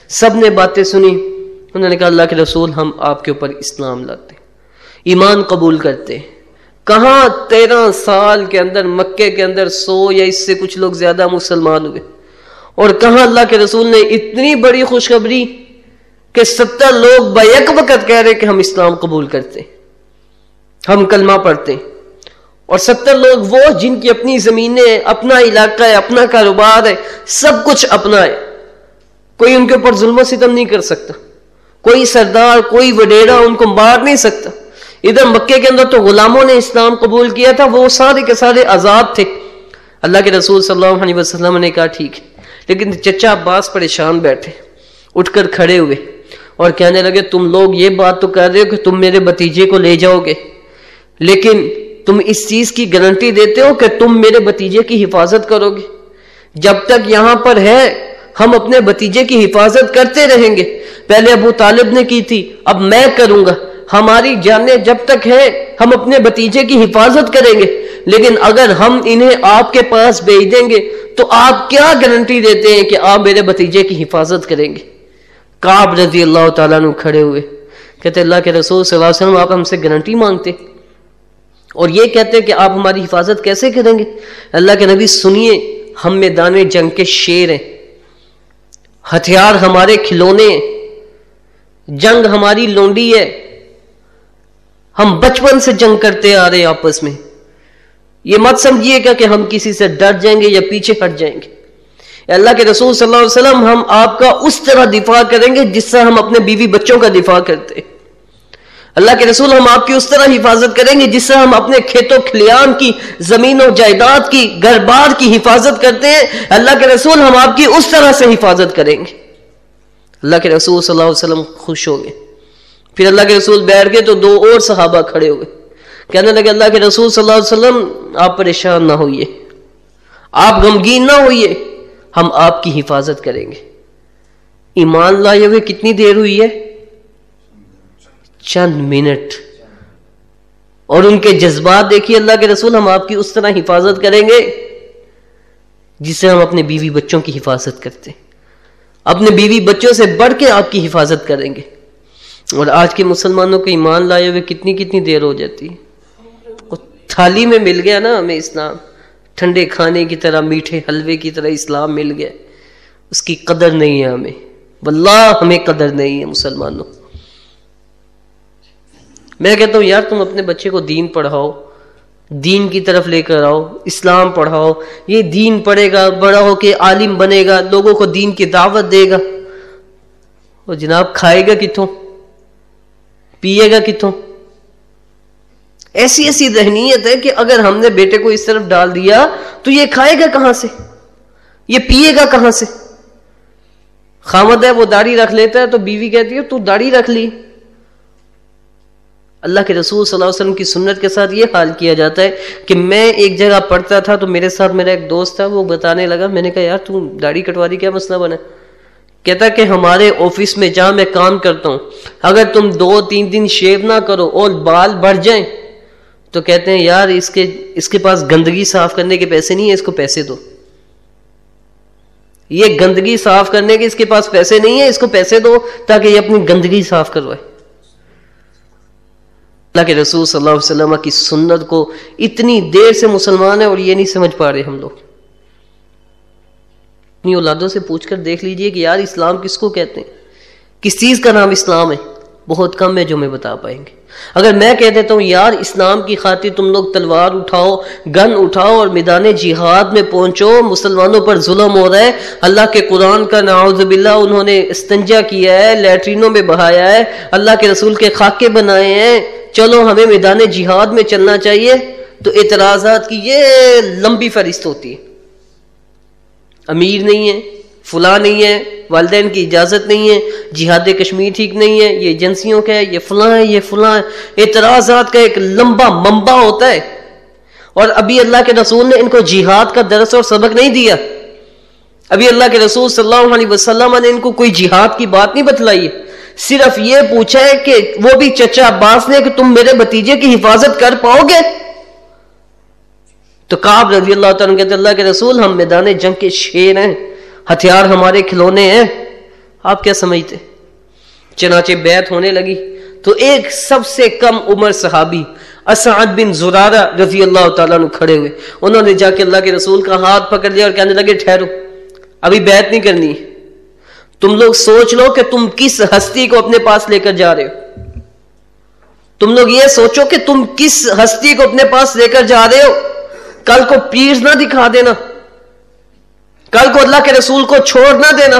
سب نے باتیں سنی۔ انہوں نے کہا، اللہ کے رسول، ہم آپ کے اوپر اسلام لاتے ایمان قبول کرتے ہیں۔ کہاں تیرہ سال کے اندر، مکے کے اندر سو یا اس سے کچھ لوگ زیادہ مسلمان ہوئے؟ اور کہاں اللہ کے رسول نے اتنی بڑی خوشخبری کہ ستر لوگ بیک وقت کہہ رہے کہ ہم اسلام قبول کرتے، ہم کلمہ پڑھتے۔ اور ستر لوگ وہ جن کی اپنی زمینیں، اپنا علاقہ ہے، اپنا کاروبار ہے، سب کچھ اپنا ہے کوئی ان کے اوپر ظلم و ستم نہیں کر سکتا۔ کوئی سردار، کوئی وڈیرا ان کو مار نہیں سکتا۔ ادھر مکے کے اندر تو غلاموں نے اسلام قبول کیا تھا، وہ سارے کے سارے آزاد تھے۔ اللہ کے رسول صلی اللہ علیہ وسلم نے کہا، ٹھیک ہے۔ لیکن چچا عباس پریشان بیٹھے، اٹھ کر کھڑے ہوئے اور کہنے لگے، تم لوگ یہ بات تو کہہ رہے ہو کہ تم میرے بتیجے کو لے جاؤ گے۔ لیکن تم اس چیز کی گارنٹی دیتے ہو کہ تم میرے بتیجے کی حفاظت کرو گے۔ جب تک یہاں پر ہے، ہم اپنے بتیجے کی حفاظت کرتے رہیں گے۔ پہلے ابو طالب نے کی تھی، اب میں کروں گا۔ ہماری جانیں جب تک ہے ہم اپنے بتیجے کی حفاظت کریں گے۔ لیکن اگر ہم انہیں آپ کے پاس بھیج دیں گے، تو آپ کیا گارنٹی دیتے ہیں کہ آپ میرے بتیجے کی حفاظت کریں گے؟ کاب رضی اللہ تعالیٰ نے کھڑے ہوئے۔ کہتے، اللہ کے رسول صلی اللہ علیہ وسلم، آپ ہم سے گارنٹی مانگتے۔ اور یہ کہتے کہ آپ ہماری حفاظت کیسے کریں گے؟ اللہ کے نبی، سنیے، ہم میں جنگ کے شیر ہیں۔ ہتھیار ہمارے کھلونے ہیں۔ جنگ ہماری لونڈی ہے۔ ہم بچپن سے جنگ کرتے آ رہے ہیں آپس میں۔ یہ مت سمجھیے گا کہ ہم کسی سے ڈر جائیں گے یا پیچھے ہٹ جائیں گے۔ اللہ کے رسول صلی اللہ علیہ وسلم، ہم آپ کا اس طرح دفاع کریں گے جس سے ہم اپنے بیوی بچوں کا دفاع کرتے۔ اللہ کے رسول، ہم آپ کی اس طرح حفاظت کریں گے جس سے ہم اپنے کھیتوں، کھلیان کی، زمین و جائیداد کی، گھر بار کی حفاظت کرتے ہیں۔ اللہ کے رسول، ہم آپ کی اس طرح سے حفاظت کریں گے۔ اللہ کے رسول صلی اللہ علیہ وسلم خوش ہو گئے پھر اللہ کے رسول بیٹھ گئے تو دو اور صحابہ کھڑے ہوئے۔ کہنے لگے اللہ کے رسول صلی اللہ علیہ وسلم، آپ پریشان نہ ہوئیے۔ آپ غمگین نہ ہوئیے، ہم آپ کی حفاظت کریں گے۔ ایمان لائے ہوئے کتنی دیر ہوئی ہے؟ چند منٹ۔ اور ان کے جذبات دیکھیے، اللہ کے رسول، ہم آپ کی اس طرح حفاظت کریں گے جس سے ہم اپنے بیوی بچوں کی حفاظت کرتے اپنے بیوی بچوں سے بڑھ کے آپ کی حفاظت کریں گے۔ اور آج کے مسلمانوں کو ایمان لائے ہوئے کتنی کتنی دیر ہو جاتی تھالی میں مل گیا نا ہمیں اسلام، ٹھنڈے کھانے کی طرح، میٹھے حلوے کی طرح اسلام مل گیا۔ اس کی قدر نہیں ہے ہمیں۔ واللہ ہمیں قدر نہیں ہے مسلمانوں۔ میں کہتا ہوں، یار تم اپنے بچے کو دین پڑھاؤ، دین کی طرف لے کر آؤ، اسلام پڑھاؤ۔ یہ دین پڑھے گا، بڑا ہو کے عالم بنے گا، لوگوں کو دین کی دعوت دے گا۔ اور جناب، کھائے گا کتوں؟ پیے گا کتوں؟ ایسی ایسی ذہنیت ہے کہ اگر ہم نے بیٹے کو اس طرف ڈال دیا تو یہ کھائے گا کہاں سے؟ یہ پیے گا کہاں سے؟ خامد ہے وہ داڑھی رکھ لیتا ہے تو بیوی کہتی ہے تو داڑھی رکھ لی۔ اللہ کے رسول صلی اللہ علیہ وسلم کی سنت کے ساتھ یہ حال کیا جاتا ہے کہ میں ایک جگہ پڑھتا تھا تو میرے ساتھ میرا ایک دوست تھا وہ بتانے لگا، میں نے کہا، یار تم داڑھی کٹوا دی، کیا مسئلہ بنا کہتا کہ ہمارے آفس میں جہاں میں کام کرتا ہوں۔ اگر تم دو تین دن شیو نہ کرو اور بال بڑھ جائیں، تو کہتے ہیں، یار، اس کے اس کے پاس گندگی صاف کرنے کے پیسے نہیں ہیں، اس کو پیسے دو۔ یہ گندگی صاف کرنے کے، اس کے پاس پیسے نہیں ہیں، اس کو پیسے دو تاکہ یہ اپنی گندگی صاف کروائے۔ اللہ کے رسول صلی اللہ علیہ وسلم کی سنت کو اتنی دیر سے مسلمان ہے اور یہ نہیں سمجھ پا رہے ہم لوگ۔ اپنی اولادوں سے پوچھ کر دیکھ لیجیے کہ یار اسلام کس کو کہتے ہیں؟ کس چیز کا نام اسلام ہے؟ بہت کم ہے جو میں بتا پائیں گے۔ اگر میں کہہ دیتا ہوں، یار اسلام کی خاطر تم لوگ تلوار اٹھاؤ، گن اٹھاؤ اور میدان جہاد میں پہنچو، مسلمانوں پر ظلم ہو رہا ہے، اللہ کے قرآن کا نعوذ باللہ انہوں نے استنجا کیا ہے، لیٹرینوں میں بہایا ہے، اللہ کے رسول کے خاکے بنائے ہیں۔ چلو، ہمیں میدان جہاد میں چلنا چاہیے۔ تو اعتراضات کی یہ لمبی فہرست ہوتی ہے۔ امیر نہیں ہے، فلاں نہیں ہے، والدین کی اجازت نہیں ہے، جہاد کشمیر ٹھیک نہیں ہے، یہ ایجنسیوں کا ہے، یہ فلاں ہے، یہ فلاں ہے۔ اعتراضات کا ایک لمبا ممبا ہوتا ہے۔ اور ابھی اللہ کے رسول نے ان کو جہاد کا درس اور سبق نہیں دیا۔ ابھی اللہ کے رسول صلی اللہ علیہ وسلم نے ان کو کوئی جہاد کی بات نہیں بتلائی۔ صرف یہ پوچھا ہے کہ وہ بھی چچا عباس نے کہ تم میرے بتیجے کی حفاظت کر پاؤ گے؟ تو کاب رضی اللہ تعالیٰ کہتے اللہ کے رسول، ہم میدان جنگ کے شیر ہیں، ہتھیار ہمارے کھلونے ہیں۔ آپ کیا سمجھتے؟ چنانچہ بیعت ہونے لگی۔ تو ایک سب سے کم عمر صحابی، اسعد بن زرارہ رضی اللہ تعالیٰ نے کھڑے ہوئے۔ انہوں نے جا کے اللہ کے رسول کا ہاتھ پکڑ لیا اور کہنے لگے، ٹھہرو، ابھی بیعت نہیں کرنی تم لوگ سوچ لو کہ تم کس ہستی کو اپنے پاس لے کر جا رہے ہو۔ تم لوگ یہ سوچو کہ تم کس ہستی کو اپنے پاس لے کر جا رہے ہو۔ کل کو پیر نہ دکھا دینا۔ کل کو اللہ کے رسول کو چھوڑ نہ دینا۔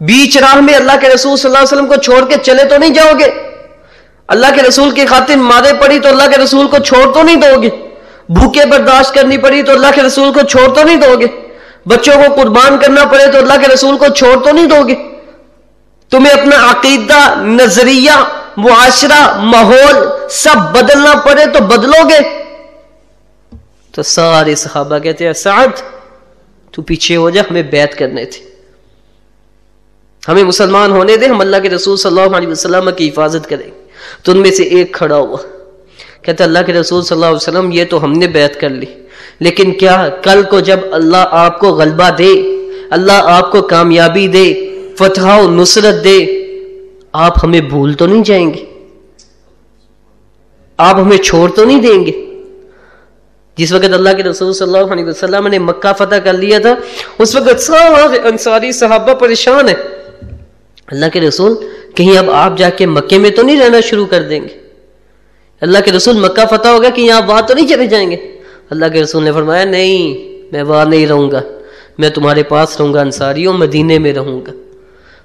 بیچ راہ میں اللہ کے رسول صلی اللہ علیہ وسلم کو چھوڑ کے چلے تو نہیں جاؤ گے۔ اللہ کے رسول کی خاطر مارے پڑی تو اللہ کے رسول کو چھوڑ تو نہیں دو گے۔ بھوکے برداشت کرنی پڑی تو اللہ کے رسول کو چھوڑ تو نہیں دو گے۔ بچوں کو قربان کرنا پڑے تو اللہ کے رسول کو چھوڑ تو نہیں دو گے۔ تمہیں اپنا عقیدہ، نظریہ، معاشرہ، ماحول سب بدلنا پڑے تو بدلو گے۔ تو سارے صحابہ کہتے ہیں، سعد، تو پیچھے ہو جا، ہمیں بیعت کرنے تھے۔ ہمیں مسلمان ہونے دے، ہم اللہ کے رسول صلی اللہ علیہ وسلم کی حفاظت کریں۔ تو ان میں سے ایک کھڑا ہوا۔ کہتا، اللہ کے رسول صلی اللہ علیہ وسلم، یہ تو ہم نے بیعت کر لی۔ لیکن کیا کل کو جب اللہ آپ کو غلبہ دے، اللہ آپ کو کامیابی دے، فتح و نصرت دے، آپ ہمیں بھول تو نہیں جائیں گے؟ آپ ہمیں چھوڑ تو نہیں دیں گے؟ جس وقت اللہ کے رسول صلی اللہ علیہ وسلم نے مکہ فتح کر لیا تھا، اس وقت سارے انصاری صحابہ پریشان ہیں۔ اللہ کے رسول کہیں اب آپ جا کے مکے میں تو نہیں رہنا شروع کر دیں گے۔ اللہ کے رسول مکہ فتح ہوگا کہ یہاں وہاں تو نہیں چلے جائیں گے۔ اللہ کے رسول نے فرمایا، نہیں، میں وہاں نہیں رہوں گا۔ میں تمہارے پاس رہوں گا انصاریوں مدینے میں رہوں گا۔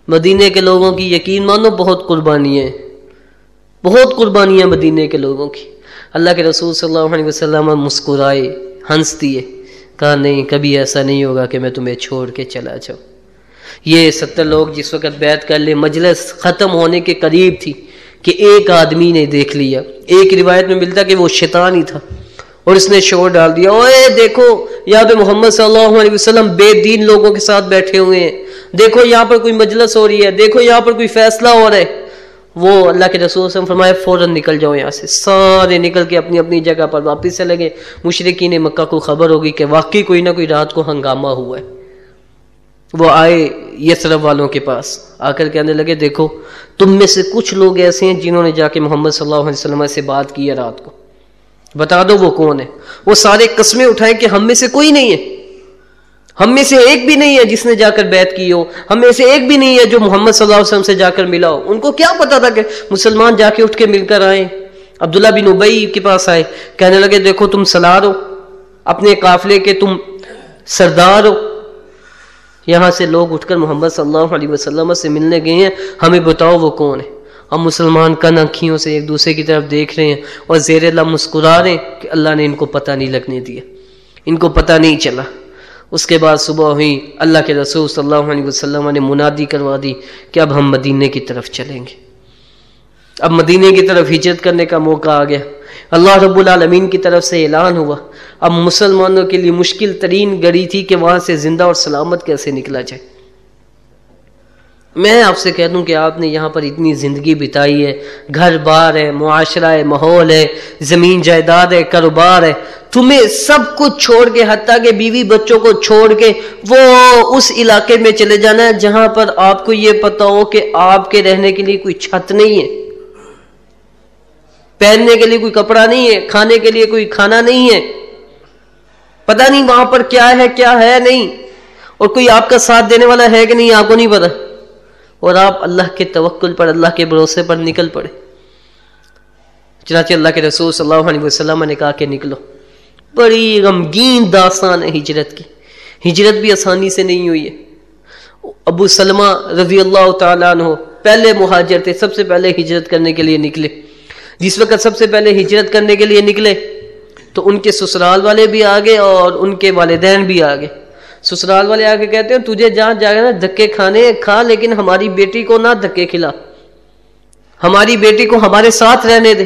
مدینے کے لوگوں کی یقین مانو، بہت قربانیاں بہت قربانیاں مدینے کے لوگوں کی۔ اللہ کے رسول صلی اللہ علیہ وسلم مسکرائے، ہنس دیے۔ کہا، نہیں، کبھی ایسا نہیں ہوگا کہ میں تمہیں چھوڑ کے چلا جاؤں۔ یہ ستر لوگ جس وقت بیعت کر لے، مجلس ختم ہونے کے قریب تھی کہ ایک آدمی نے دیکھ لیا۔ ایک روایت میں ملتا کہ وہ شیطان ہی تھا اور اس نے شور ڈال دیا اوے دیکھو یہاں پہ محمد صلی اللہ علیہ وسلم بے دین لوگوں کے ساتھ بیٹھے ہوئے ہیں۔ دیکھو، یہاں پر کوئی مجلس ہو رہی ہے۔ دیکھو، یہاں پر کوئی فیصلہ ہو رہا ہے۔ وہ اللہ کے رسول سے فرمایا، فوراً نکل جاؤ یہاں سے۔ سارے نکل کے اپنی اپنی جگہ پر واپس سے لگے مشرقین مکہ کو خبر ہوگی کہ واقعی کوئی نہ کوئی رات کو ہنگامہ ہوا ہے۔ وہ آئے یسرف والوں کے پاس۔ آ کر کہنے لگے، دیکھو، تم میں سے کچھ لوگ ایسے ہیں جنہوں نے جا کے محمد صلی اللہ علیہ وسلم سے بات کی ہے رات کو۔ بتا دو وہ کون ہے۔ وہ سارے قسمیں اٹھائے کہ ہم میں سے کوئی نہیں ہے۔ ہم میں سے ایک بھی نہیں ہے جس نے جا کر بیعت کی ہو۔ ہم میں سے ایک بھی نہیں ہے جو محمد صلی اللہ علیہ وسلم سے جا کر ملا ہو۔ ان کو کیا پتا تھا کہ مسلمان جا کے اٹھ کے مل کر آئے عبداللہ بن ابئی کے پاس آئے۔ کہنے لگے، دیکھو، تم سلار ہو۔ اپنے قافلے کے تم سردار ہو۔ یہاں سے لوگ اٹھ کر محمد صلی اللہ علیہ وسلم سے ملنے گئے ہیں۔ ہمیں بتاؤ وہ کون ہے۔ ہم مسلمان کن انکھیوں سے ایک دوسرے کی طرف دیکھ رہے ہیں اور زیر اللہ مسکرا رہے ہیں کہ اللہ نے ان کو پتہ نہیں لگنے دیا۔ ان کو پتہ نہیں چلا۔ اس کے بعد صبح ہوئی، اللہ کے رسول صلی اللہ علیہ وسلم نے منادی کروا دی کہ اب ہم مدینے کی طرف چلیں گے۔ اب مدینے کی طرف ہجرت کرنے کا موقع آ گیا۔ اللہ رب العالمین کی طرف سے اعلان ہوا۔ اب مسلمانوں کے لیے مشکل ترین گڑی تھی کہ وہاں سے زندہ اور سلامت کیسے نکلا جائے۔ میں آپ سے کہہ دوں کہ آپ نے یہاں پر اتنی زندگی بتائی ہے، گھر بار ہے، معاشرہ ہے، ماحول ہے، زمین جائیداد ہے، کاروبار ہے۔ تمہیں سب کچھ چھوڑ کے، حتیٰ کہ بیوی بچوں کو چھوڑ کے وہ اس علاقے میں چلے جانا ہے جہاں پر آپ کو یہ پتا ہو کہ آپ کے رہنے کے لیے کوئی چھت نہیں ہے۔ پہننے کے لیے کوئی کپڑا نہیں ہے، کھانے کے لیے کوئی کھانا نہیں ہے۔ پتہ نہیں وہاں پر کیا ہے کیا ہے نہیں۔ اور کوئی آپ کا ساتھ دینے والا ہے کہ نہیں، آپ کو نہیں پتا اور آپ اللہ کے توکل پر، اللہ کے بھروسے پر نکل پڑے۔ چنانچہ اللہ کے رسول صلی اللہ علیہ وسلم نے کہا کہ نکلو۔ بڑی غمگین داستان ہے ہجرت کی۔ ہجرت بھی آسانی سے نہیں ہوئی ہے۔ ابو سلمہ رضی اللہ تعالیٰ عنہ پہلے مہاجر تھے، سب سے پہلے ہجرت کرنے کے لیے نکلے۔ جس وقت سب سے پہلے ہجرت کرنے کے لیے نکلے، تو ان کے سسرال والے بھی آگے اور ان کے والدین بھی آگے سسرال والے آ کے کہتے ہیں، تجھے جہاں جا نا، دھکے کھانے کھا، لیکن ہماری بیٹی کو نہ دھکے کھلا۔ ہماری بیٹی کو ہمارے ساتھ رہنے دے۔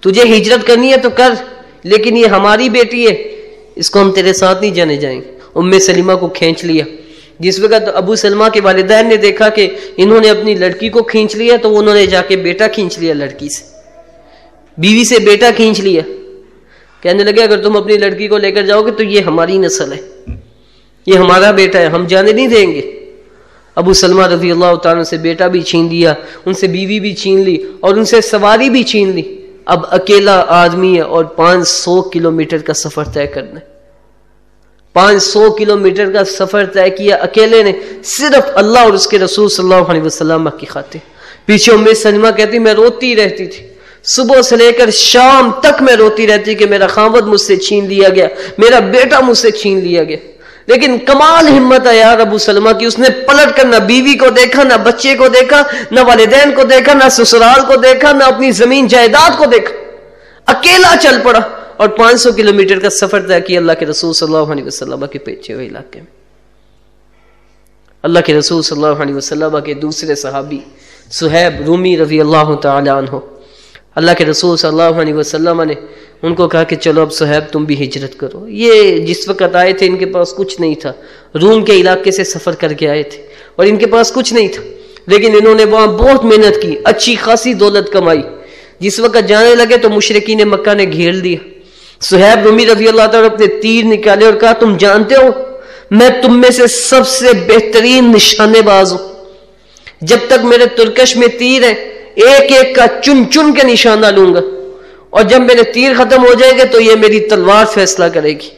تجھے ہجرت کرنی ہے تو کر، لیکن یہ ہماری بیٹی ہے۔ اس کو ہم تیرے ساتھ نہیں جانے جائیں۔ گے ام سلیمہ کو کھینچ لیا۔ جس وقت ابو سلمہ کے والدین نے دیکھا کہ انہوں نے اپنی لڑکی کو کھینچ لیا، تو انہوں نے جا کے بیٹا کھینچ لیا لڑکی سے۔ بیوی سے بیٹا کھینچ لیا۔ کہنے لگے، اگر تم اپنی لڑکی کو لے کر جاؤ گے تو یہ ہماری نسل ہے۔ یہ ہمارا بیٹا ہے، ہم جانے نہیں دیں گے۔ ابو سلمہ رضی اللہ تعالیٰ سے بیٹا بھی چھین لیا، ان سے بیوی بھی چھین لی اور ان سے سواری بھی چھین لی۔ اب اکیلا آدمی ہے اور پانچ سو کلو میٹر کا سفر طے کرنا ہے۔ پانچ سو کلو میٹر کا سفر طے کیا اکیلے نے، صرف اللہ اور اس کے رسول صلی اللہ علیہ وسلم کی خاطر۔ پیچھے امید سلمہ کہتی، میں روتی رہتی تھی۔ صبح سے لے کر شام تک میں روتی رہتی کہ میرا خامد مجھ سے چھین لیا گیا، میرا بیٹا مجھ سے چھین لیا گیا۔ لیکن کمال ہمت ہے یار ابو سلمہ کی اس نے پلٹ کر نہ بیوی کو دیکھا، نہ بچے کو دیکھا، نہ والدین کو دیکھا، نہ سسرال کو دیکھا، نہ اپنی زمین جائیداد کو دیکھا۔ اکیلا چل پڑا اور پانچ سو کلو میٹر کا سفر طے کیا اللہ کے رسول صلی اللہ علیہ وسلم کے پیچھے ہوئے علاقے میں۔ اللہ کے رسول صلی اللہ علیہ وسلم کے دوسرے صحابی سہیب رومی رضی اللہ تعالی عنہ۔ اللہ کے رسول صلی اللہ علیہ وسلم نے ان کو کہا کہ چلو اب صحیب تم بھی ہجرت کرو۔ یہ جس وقت آئے تھے ان کے پاس کچھ نہیں تھا۔ روم کے علاقے سے سفر کر کے آئے تھے اور ان کے پاس کچھ نہیں تھا۔ لیکن انہوں نے وہاں بہت محنت کی، اچھی خاصی دولت کمائی۔ جس وقت جانے لگے تو مشرقین مکہ نے گھیر لیا۔ سہیب رمی رضی اللہ تعالیٰ اپنے تیر نکالے اور کہا، تم جانتے ہو، میں تم میں سے سب سے بہترین نشانے باز ہوں۔ جب تک میرے ترکش میں تیر ہے، ایک ایک کا چن چن کے نشانہ لوں گا۔ اور جب میرے تیر ختم ہو جائیں گے تو یہ میری تلوار فیصلہ کرے گی۔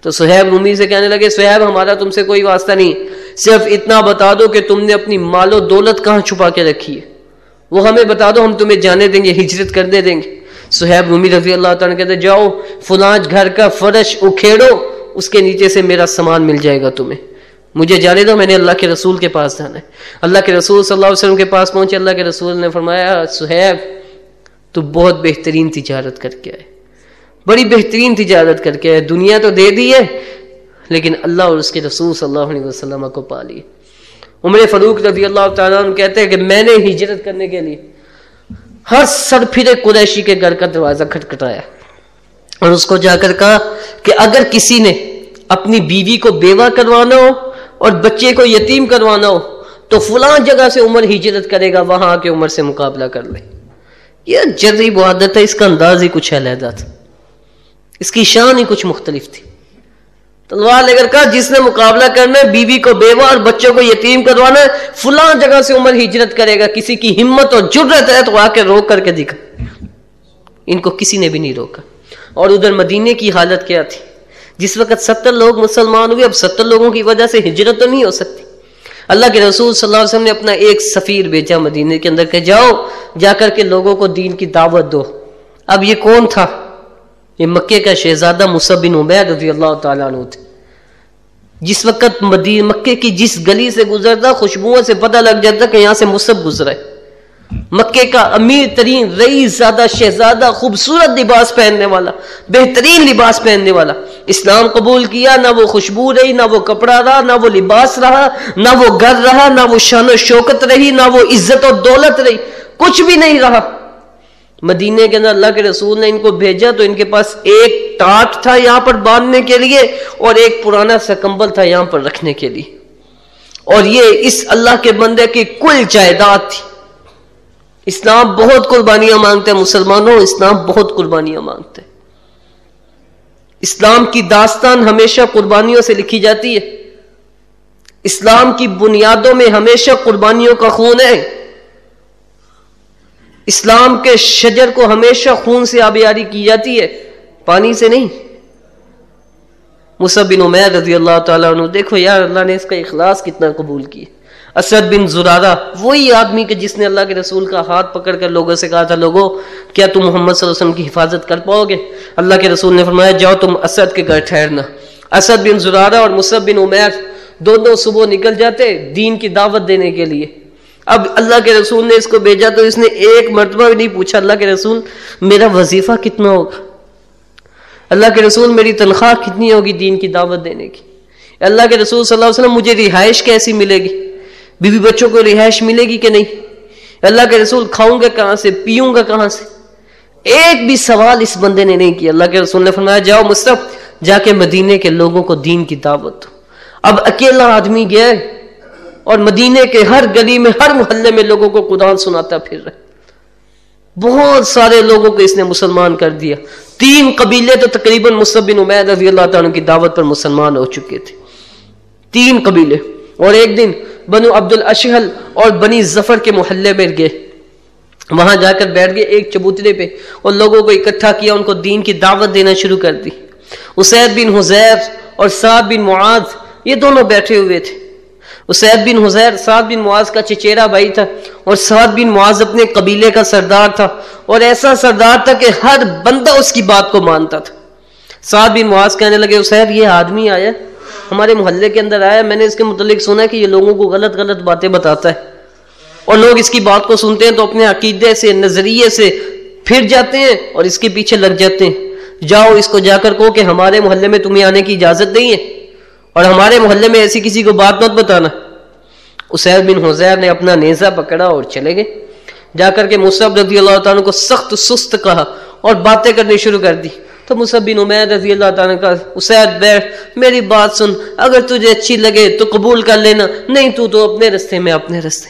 تو سہیب رومی سے کہنے لگے، سہیب، ہمارا تم سے کوئی واسطہ نہیں۔ صرف اتنا بتا دو کہ تم نے اپنی مال و دولت کہاں چھپا کے رکھی ہے۔ وہ ہمیں بتا دو، ہم تمہیں جانے دیں گے، ہجرت کرنے دیں گے۔ سہیب رومی رضی اللہ تعالیٰ کہتے جاؤ فلانچ گھر کا فرش اکھیڑو، اس کے نیچے سے میرا سامان مل جائے گا تمہیں۔ مجھے جانے دو، میں نے اللہ کے رسول کے پاس جانا ہے۔ اللہ کے رسول صلی اللہ علیہ وسلم کے پاس پہنچے، اللہ کے رسول نے فرمایا، سہیب تو بہت بہترین تجارت کر کے آئے۔ بڑی بہترین تجارت کر کے آئے۔ دنیا تو دے دی ہے، لیکن اللہ اور اس کے رسول صلی اللہ علیہ وسلم کو پا لیے۔ عمر فروخ رضی اللہ تعالیٰ عنہ کہتے ہیں کہ میں نے ہجرت کرنے کے لیے ہر سر پھرے قریشی کے گھر کا دروازہ کھٹکھٹایا۔ اور اس کو جا کر کہا کہ اگر کسی نے اپنی بیوی کو بیوہ کروانا ہو اور بچے کو یتیم کروانا ہو تو فلاں جگہ سے عمر ہجرت کرے گا، وہاں آ کے عمر سے مقابلہ کر لے۔ یہ جری بہادت ہے، اس کا انداز ہی کچھ علیحدہ تھا۔ اس کی شان ہی کچھ مختلف تھی۔ تلوار لے کر کہا، جس نے مقابلہ کرنا ہے، بیوی کو بیوہ اور بچوں کو یتیم کروانا ہے، فلاں جگہ سے عمر ہجرت کرے گا، کسی کی ہمت اور جرت ہے تو آ کے روک کر کے دکھا۔ ان کو کسی نے بھی نہیں روکا۔ اور ادھر مدینے کی حالت کیا تھی؟ جس وقت ستر لوگ مسلمان ہوئے، اب ستر لوگوں کی وجہ سے ہجرت تو نہیں ہو سکتی۔ اللہ کے رسول صلی اللہ علیہ وسلم نے اپنا ایک سفیر بھیجا مدینے کے اندر کہ جاؤ، جا کر کے لوگوں کو دین کی دعوت دو۔ اب یہ کون تھا؟ یہ مکے کا شہزادہ مصبن عمیر رضی اللہ تعالیٰ عنہ تھے۔ جس وقت مدین مکے کی جس گلی سے گزرتا، خوشبوؤں سے پتہ لگ جاتا کہ یہاں سے مصب گزرا ہے۔ مکے کا امیر ترین رئیس زیادہ شہزادہ خوبصورت لباس پہننے والا، بہترین لباس پہننے والا۔ اسلام قبول کیا، نہ وہ خوشبو رہی، نہ وہ کپڑا رہا، نہ وہ لباس رہا، نہ وہ گھر رہا، نہ وہ شان و شوکت رہی، نہ وہ عزت و دولت رہی۔ کچھ بھی نہیں رہا۔ مدینے کے اندر اللہ کے رسول نے ان کو بھیجا تو ان کے پاس ایک ٹاٹ تھا یہاں پر باندھنے کے لیے اور ایک پرانا سا کمبل تھا یہاں پر رکھنے کے لیے۔ اور یہ اس اللہ کے بندے کی کل جائیداد تھی۔ اسلام بہت قربانیاں مانگتے ہیں، مسلمانوں اسلام بہت قربانیاں مانگتے ہیں۔ اسلام کی داستان ہمیشہ قربانیوں سے لکھی جاتی ہے۔ اسلام کی بنیادوں میں ہمیشہ قربانیوں کا خون ہے۔ اسلام کے شجر کو ہمیشہ خون سے آبیاری کی جاتی ہے۔ پانی سے نہیں۔ مصبن عمیر رضی اللہ تعالیٰ عنہ، دیکھو یار، اللہ نے اس کا اخلاص کتنا قبول کی اسد بن زرارہ وہی آدمی کہ جس نے اللہ کے رسول کا ہاتھ پکڑ کر لوگوں سے کہا تھا، لوگوں، کیا تم محمد صلی اللہ علیہ وسلم کی حفاظت کر پاؤ گے؟ اللہ کے رسول نے فرمایا، جاؤ تم اسد کے گھر ٹھہرنا۔ اسد بن زرارہ اور مصب بن عمیر دونوں صبح نکل جاتے دین کی دعوت دینے کے لیے۔ اب اللہ کے رسول نے اس کو بھیجا تو اس نے ایک مرتبہ بھی نہیں پوچھا، اللہ کے رسول، میرا وظیفہ کتنا ہوگا؟ اللہ کے رسول، میری تنخواہ کتنی ہوگی دین کی دعوت دینے کی؟ اللہ کے رسول صلی اللہ علیہ وسلم، مجھے رہائش کیسی ملے گی؟ بیوی بچوں کو رہائش ملے گی کہ نہیں؟ اللہ کے رسول کھاؤں گا کہاں سے، پیوں گا کہاں سے؟ ایک بھی سوال اس بندے نے نہیں کیا۔ اللہ کے رسول نے فرمایا، جاؤ مصطف جا کے مدینے کے لوگوں کو دین کی دعوت اب اکیلا آدمی گیا اور مدینے کے ہر گلی میں، ہر محلے میں لوگوں کو قرآن سناتا پھر رہا بہت سارے لوگوں کو اس نے مسلمان کر دیا۔ تین قبیلے تو تقریباً مصطف بن عمید رضی اللہ تعالیٰ کی دعوت پر مسلمان ہو چکے تھے۔ تین قبیلے۔ اور ایک دن بنو عبد الاشحل اور بنی ظفر کے محلے میں گئے۔ وہاں جا کر بیٹھ گئے ایک چبوترے پہ اور لوگوں کو اکٹھا کیا، ان کو دین کی دعوت دینا شروع کر دی۔ اسید بن حزیر اور سعد بن معاذ، یہ دونوں بیٹھے ہوئے تھے۔ اسید بن حزیر، سعد بن معاذ کا چچیرا بھائی تھا اور سعد بن معاذ اپنے قبیلے کا سردار تھا اور ایسا سردار تھا کہ ہر بندہ اس کی بات کو مانتا تھا۔ سعد بن معاذ کہنے لگے، اسید یہ آدمی آیا۔ ہمارے محلے کے اندر آیا، میں نے اس کے متعلق سنا کہ یہ لوگوں کو غلط غلط باتیں بتاتا ہے۔ اور لوگ اس کی بات کو سنتے ہیں تو اپنے عقیدے سے، نظریے سے پھر جاتے ہیں اور اس کے پیچھے لگ جاتے ہیں۔ جاؤ، اس کو جا کر کہو کہ ہمارے محلے میں تمہیں آنے کی اجازت نہیں ہے۔ اور ہمارے محلے میں ایسی کسی کو بات مت بتانا۔ اسید بن حزیر نے اپنا نیزہ پکڑا اور چلے گئے۔ جا کر کے مصحب رضی اللہ تعالیٰ کو سخت سست کہا اور باتیں کرنی شروع کر دی۔ تو مصحب بن عمیر رضی اللہ تعالیٰ کا اسید، بیٹھ، میری بات سن، اگر تجھے اچھی لگے تو قبول کر لینا، نہیں تو تو اپنے رستے میں، اپنے رستے۔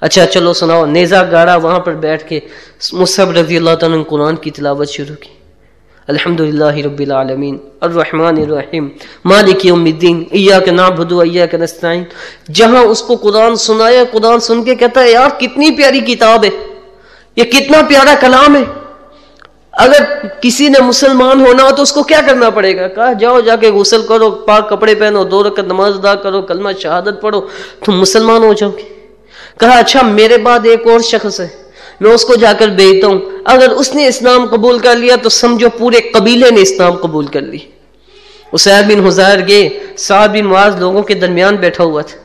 اچھا چلو سناؤ نیزا گاڑا وہاں پر بیٹھ کے مصحب رضی اللہ تعالیٰ نے قرآن کی تلاوت شروع کی۔ الحمد للہ رب العالمین، الرحمن الرحیم، مالک یوم الدین، ایاک نعبد و ایاک نستعین۔ جہاں اس کو قرآن سنایا، قرآن سن کے کہتا ہے، یار، کتنی پیاری کتاب ہے، یہ کتنا پیارا کلام ہے۔ اگر کسی نے مسلمان ہونا ہو تو اس کو کیا کرنا پڑے گا؟ کہا، جاؤ، جا کے غسل کرو، پاک کپڑے پہنو، دو رکعت نماز ادا کرو، کلمہ شہادت پڑھو، تم مسلمان ہو جاؤ گے۔ کہا اچھا میرے بعد ایک اور شخص ہے، میں اس کو جا کر بھیجتا ہوں۔ اگر اس نے اسلام قبول کر لیا تو سمجھو پورے قبیلے نے اسلام قبول کر لی۔ اسید بن حزیر گئے سعد بن معاذ لوگوں کے درمیان بیٹھا ہوا تھا۔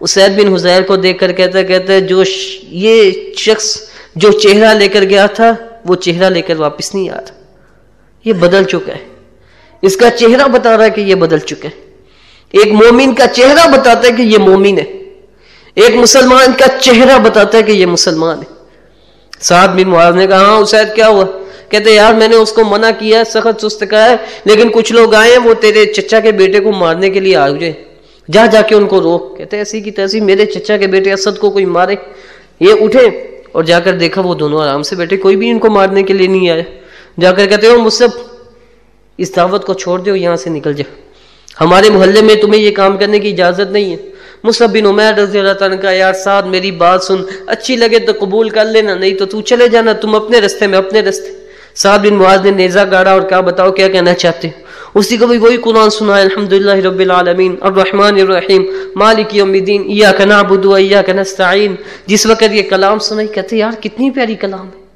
اسید بن حزیر کو دیکھ کر کہتا کہتا، جو یہ شخص جو چہرہ لے کر گیا تھا وہ چہرہ لے کر واپس نہیں آ رہا یہ بدل چکا ہے۔ اس کا چہرہ بتا رہا ہے کہ یہ بدل چکا ہے۔ ایک مومن کا چہرہ بتاتا ہے کہ یہ مومن ہے۔ ایک مسلمان کا چہرہ بتاتا ہے کہ یہ مسلمان ہے۔ سعد بن معاذ نے کہا ہاں اسید، کیا ہوا؟ کہتے، یار، میں نے اس کو منع کیا، سخت سست کہا ہے، لیکن کچھ لوگ آئے ہیں، وہ تیرے چچا کے بیٹے کو مارنے کے لیے آ گئے۔ جا جا کے ان کو روک کہتے ایسی کی تیسی میرے چچا کے بیٹے اسد کو کوئی مارے۔ یہ اٹھے۔ اور جا کر دیکھا وہ دونوں آرام سے بیٹھے، کوئی بھی ان کو مارنے کے لیے نہیں آیا۔ جا کر کہتے ہو مجھ سے اس دعوت کو چھوڑ دو یہاں سے نکل جا۔ ہمارے محلے میں تمہیں یہ کام کرنے کی اجازت نہیں ہے۔ مصحب بن عمیر رضی اللہ تعالیٰ کا، یار ساتھ میری بات سن۔ اچھی لگے تو قبول کر لینا، نہیں تو تو چلے جانا۔ تم اپنے رستے میں، اپنے رستے۔ سعد بن معاذ نے نیزہ گاڑا اور کیا بتاؤ کیا کہنا چاہتے اسی کو بھی وہی قرآن سنا ہے الحمدللہ رب العالمین، الرحمن الرحیم، مالک یوم الدین، ایاک نعبد و ایاک نستعین۔ جس وقت یہ کلام سنائی، کہتے یار، کتنی پیاری کلام ہے۔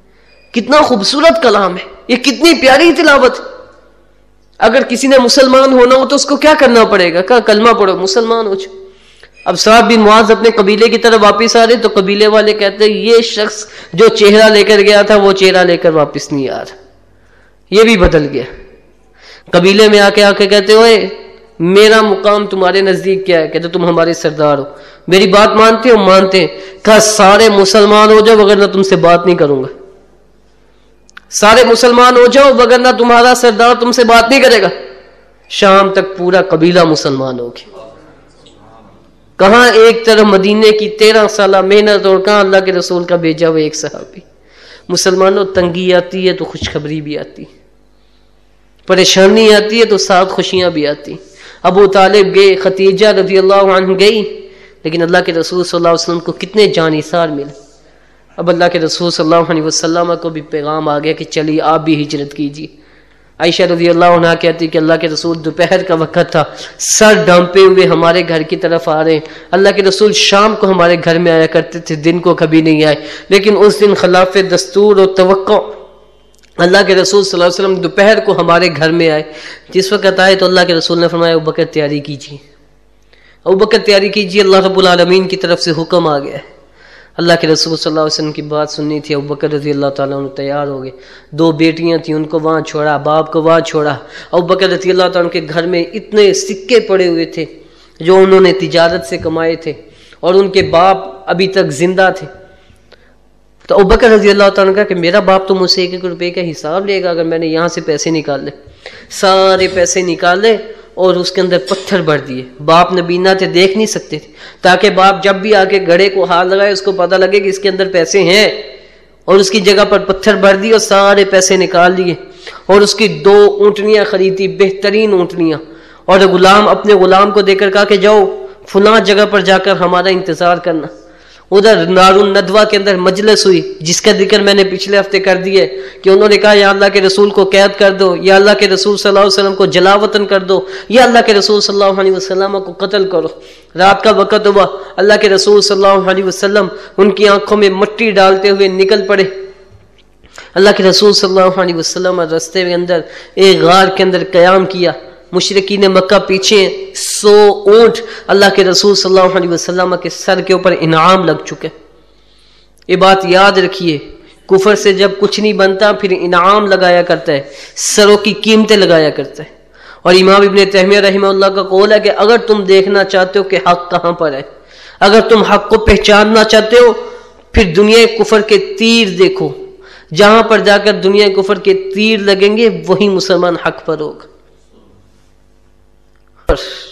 کتنا خوبصورت کلام ہے۔ یہ کتنی پیاری تلاوت۔ ہے اگر کسی نے مسلمان ہونا ہو تو اس کو کیا کرنا پڑے گا؟ کہا کلمہ پڑھو؟ مسلمان ہو چھو اب صاحب بن معاذ اپنے قبیلے کی طرف واپس آ رہے تو قبیلے والے کہتے ہیں، یہ شخص جو چہرہ لے کر گیا تھا، وہ چہرہ لے کر واپس نہیں آ رہا۔ یہ بھی بدل گیا۔ قبیلے میں آ کے آ کے کہتے ہوئے، میرا مقام تمہارے نزدیک کیا ہے؟ کہتے، تم ہمارے سردار ہو. میری بات مانتے ہو؟ مانتے ہیں. کہا، سارے مسلمان ہو جاؤ وغیرہ تم سے بات نہیں کروں گا. سارے مسلمان ہو جاؤ وغیرہ تمہارا سردار تم سے بات نہیں کرے گا. شام تک پورا قبیلہ مسلمان ہوگی کہاں ایک طرف مدینے کی تیرہ سالہ محنت اور کہاں اللہ کے رسول کا بھیجا ہوا ایک صحابی؟ مسلمانوں، تنگی آتی ہے تو خوشخبری بھی آتی پریشانی آتی ہے تو ساتھ خوشیاں بھی آتی ابو طالب گئے ختیجہ رضی اللہ عنہ گئی، لیکن اللہ کے رسول صلی اللہ علیہ وسلم کو کتنے جانثار ملے۔ اب اللہ کے رسول صلی اللہ علیہ وسلم کو بھی پیغام آ گیا کہ چلیے آپ بھی ہجرت کیجیے۔ عائشہ رضی اللہ عنہ کہتی کہ اللہ کے رسول دوپہر کا وقت تھا، سر ڈانپے ہوئے ہمارے گھر کی طرف آ رہے ہیں۔ اللہ کے رسول شام کو ہمارے گھر میں آیا کرتے تھے، دن کو کبھی نہیں آئے۔ لیکن اس دن خلاف دستور اور توقع اللہ کے رسول صلی اللہ علیہ وسلم دوپہر کو ہمارے گھر میں آئے۔ جس وقت آئے تو اللہ کے رسول نے فرمایا، ابو بکر تیاری کیجیے۔ ابو بکر تیاری کیجیے، اللہ رب العالمین کی طرف سے حکم آ گیا ہے۔ اللہ کے رسول صلی اللہ علیہ وسلم کی بات سننی تھی، ابو بکر رضی اللہ تعالیٰ عنہ تیار ہو گئے۔ دو بیٹیاں تھیں، ان کو وہاں چھوڑا، باپ کو وہاں چھوڑا۔ ابو بکر رضی اللہ تعالیٰ کے گھر میں اتنے سکے پڑے ہوئے تھے جو انہوں نے تجارت سے کمائے تھے اور ان کے باپ ابھی تک زندہ تھے۔ تو ابکر رضی اللہ تعالیٰ نے کہا کہ میرا باپ تو مجھ سے ایک ایک روپے کا حساب لے گا، اگر میں نے یہاں سے پیسے نکال لے۔ سارے پیسے نکال لے اور اس کے اندر پتھر بھر دیے۔ باپ نبینا تھے، دیکھ نہیں سکتے تھے۔ تاکہ باپ جب بھی آگے گڑے کو ہاتھ لگائے، اس کو پتہ لگے کہ اس کے اندر پیسے ہیں۔ اور اس کی جگہ پر پتھر بھر دیے اور سارے پیسے نکال لیے اور اس کی دو اونٹنیاں خریدی، بہترین اونٹنیاں۔ اور غلام اپنے غلام کو دے کر کہا کہ جاؤ، فلاں جگہ پر جا کر ہمارا انتظار کرنا۔ ادھر نارون ندوا کے اندر مجلس ہوئی، جس کا ذکر میں نے پچھلے ہفتے کر دیا کہ انہوں نے کہا، یا اللہ کے رسول کو قید کر دو، یا اللہ کے رسول صلی اللہ علیہ وسلم کو جلا وطن کر دو، یا اللہ کے رسول صلی اللہ علیہ وسلم کو قتل کرو۔ رات کا وقت ہوا، اللہ کے رسول صلی اللہ علیہ وسلم ان کی آنکھوں میں مٹی ڈالتے ہوئے نکل پڑے۔ اللہ کے رسول صلی اللہ علیہ وسلم رستے کے اندر ایک غار کے اندر قیام کیا۔ مشرقین مکہ پیچھے سو اونٹ اللہ کے رسول صلی اللہ علیہ وسلم کے سر کے اوپر انعام لگ چکے یہ بات یاد رکھیے، کفر سے جب کچھ نہیں بنتا، پھر انعام لگایا کرتا ہے، سروں کی قیمتیں لگایا کرتا ہے۔ اور امام ابن تہمیہ رحمہ اللہ کا قول ہے کہ اگر تم دیکھنا چاہتے ہو کہ حق کہاں پر ہے، اگر تم حق کو پہچاننا چاہتے ہو، پھر دنیا کفر کے تیر دیکھو۔ جہاں پر جا کر دنیا کفر کے تیر لگیں گے وہی مسلمان حق پر ہوگا۔ پر۔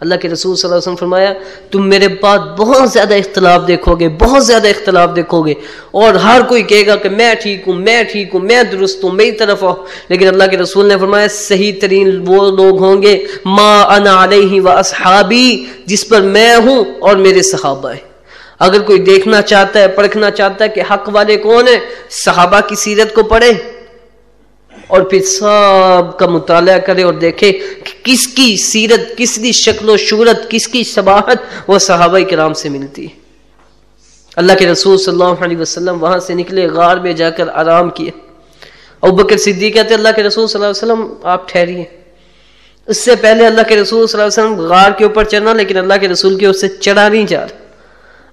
اللہ کے رسول صلی اللہ علیہ وسلم فرمایا، تم میرے بعد بہت زیادہ اختلاف دیکھو گے، بہت زیادہ اختلاف دیکھو گے۔ اور ہر کوئی کہے گا کہ میں ٹھیک ہوں، میں ٹھیک ہوں، میں درست ہوں، میری طرف ہوں لیکن اللہ کے رسول نے فرمایا، صحیح ترین وہ لوگ ہوں گے، ما انا علیہ و اصحابی، جس پر میں ہوں اور میرے صحابہ ہیں۔ اگر کوئی دیکھنا چاہتا ہے پرکھنا چاہتا ہے کہ حق والے کون ہیں، صحابہ کی سیرت کو پڑھے اور پھر سب کا مطالعہ کرے اور دیکھے کہ کس کی سیرت، کس کی شکل و شورت کس کی شباہت وہ صحابہ کرام سے ملتی۔ ہے اللہ کے رسول صلی اللہ علیہ وسلم وہاں سے نکلے، غار میں جا کر آرام کیے۔ ابو بکر صدیق کہتے اللہ کے رسول صلی اللہ علیہ وسلم، آپ ٹھہریے۔ اس سے پہلے اللہ کے رسول صلی اللہ علیہ وسلم غار کے اوپر چڑھنا، لیکن اللہ کے رسول کی اس سے چڑھا نہیں جا رہا۔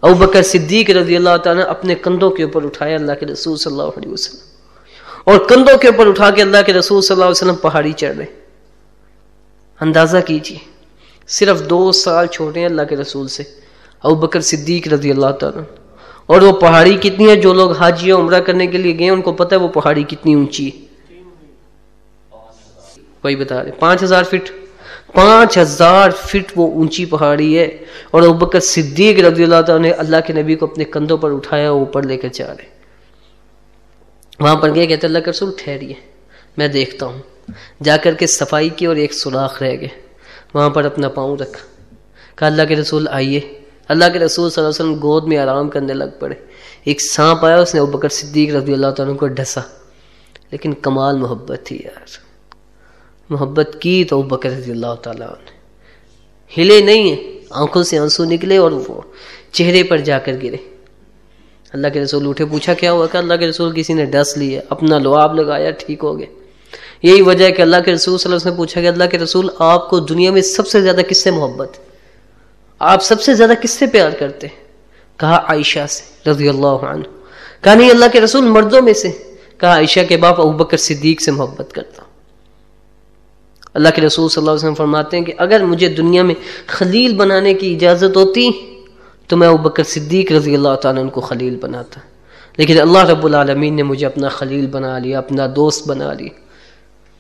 ابو بکر صدیق رضی اللہ تعالیٰ نے اپنے کندھوں کے اوپر اٹھایا اللہ کے رسول صلی اللہ علیہ وسلم۔ اور کندھوں کے اوپر اٹھا کے اللہ کے رسول صلی اللہ علیہ وسلم پہاڑی چڑھ رہے اندازہ کیجیے صرف دو سال چھوٹے ہیں اللہ کے رسول سے، ابو بکر صدیق رضی اللہ تعالیٰ اور وہ پہاڑی کتنی ہے جو لوگ حاجی عمرہ کرنے کے لیے گئے، ان کو پتہ ہے وہ پہاڑی کتنی اونچی ہے۔ کوئی بتا رہے پانچ ہزار فٹ۔ پانچ ہزار فٹ وہ اونچی پہاڑی ہے۔ اور ابو بکر صدیق رضی اللہ تعالیٰ نے اللہ کے نبی کو اپنے کندھوں پر اٹھایا اوپر لے کر چاہ رہے وہاں پر گئے کہتے اللہ کے رسول ٹھہریے، میں دیکھتا ہوں۔ جا کر کے صفائی کی اور ایک سوراخ رہ گئے۔ وہاں پر اپنا پاؤں رکھا۔ کہا، اللہ کے رسول آئیے۔ اللہ کے رسول صلی اللہ علیہ وسلم گود میں آرام کرنے لگ پڑے۔ ایک سانپ آیا، اس نے بکر صدیق رضی اللہ تعالیٰ کو ڈھسا۔ لیکن کمال محبت تھی یار۔ محبت کی تو بکر رضی اللہ تعالیٰ نے۔ ہلے نہیں ہیں۔ آنکھوں سے آنسو نکلے اور وہ چہرے پر جا کر گرے۔ اللہ کے رسول اٹھے پوچھا کیا ہوا کہ اللہ کے رسول کسی نے ڈس لیا اپنا لواب لگایا، ٹھیک ہو گئے۔ یہی وجہ ہے کہ اللہ کے رسول صلی اللہ علیہ وسلم نے پوچھا کہ اللہ کے رسول، آپ کو دنیا میں سب سے زیادہ کس سے محبت؟ آپ سب سے زیادہ کس سے پیار کرتے؟ کہا عائشہ سے، رضی اللہ عنہ۔ کہا نہیں، اللہ کے رسول مردوں میں سے۔ کہا عائشہ کے باپ ابو بکر صدیق سے محبت کرتا۔ اللہ کے رسول صلی اللہ علیہ وسلم فرماتے ہیں کہ اگر مجھے دنیا میں خلیل بنانے کی اجازت ہوتی تو میں بکر صدیق رضی اللہ تعالیٰ ان کو خلیل بناتا۔ لیکن اللہ رب العالمین نے مجھے اپنا خلیل بنا لیا، اپنا دوست بنا لیا۔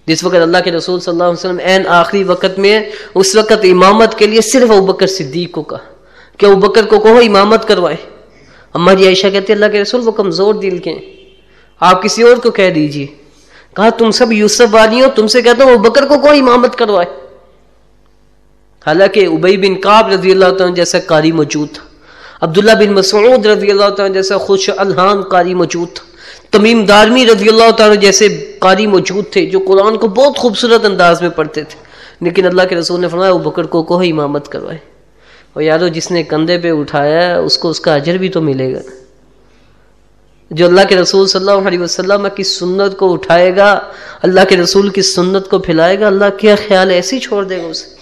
جس وقت اللہ کے رسول صلی اللہ علیہ وسلم این آخری وقت میں، اس وقت امامت کے لیے صرف بکر صدیق کو کہا۔ کہ بکر کو کہو امامت کروائے۔ اما جی عائشہ کہتے اللہ کے رسول وہ کمزور دل کے ہیں۔ آپ کسی اور کو کہہ دیجیے۔ کہا، تم سب یوسف والی ہو، تم سے کہتا ہوں بکر کو کوئی امامت کروائے۔ حالانکہ ابئی بن کاب رضی اللہ تعالیٰ جیسا قاری موجود تھا۔ عبداللہ بن مسعود رضی اللہ تعالیٰ جیسا خوش الحان قاری موجود تھا۔ تمیم دارمی رضی اللہ تعالیٰ جیسے قاری موجود تھے جو قرآن کو بہت خوبصورت انداز میں پڑھتے تھے۔ لیکن اللہ کے رسول نے فرمایا وہ بکر کو کوئی امامت کروائے۔ اور یارو، جس نے کندھے پہ اٹھایا، اس کو اس کا اجر بھی تو ملے گا۔ جو اللہ کے رسول صلی اللہ علیہ وسلم کی سنت کو اٹھائے گا، اللہ کے رسول کی سنت کو پھیلائے گا، اللہ کیا خیال ایسے چھوڑ دے گا اسے۔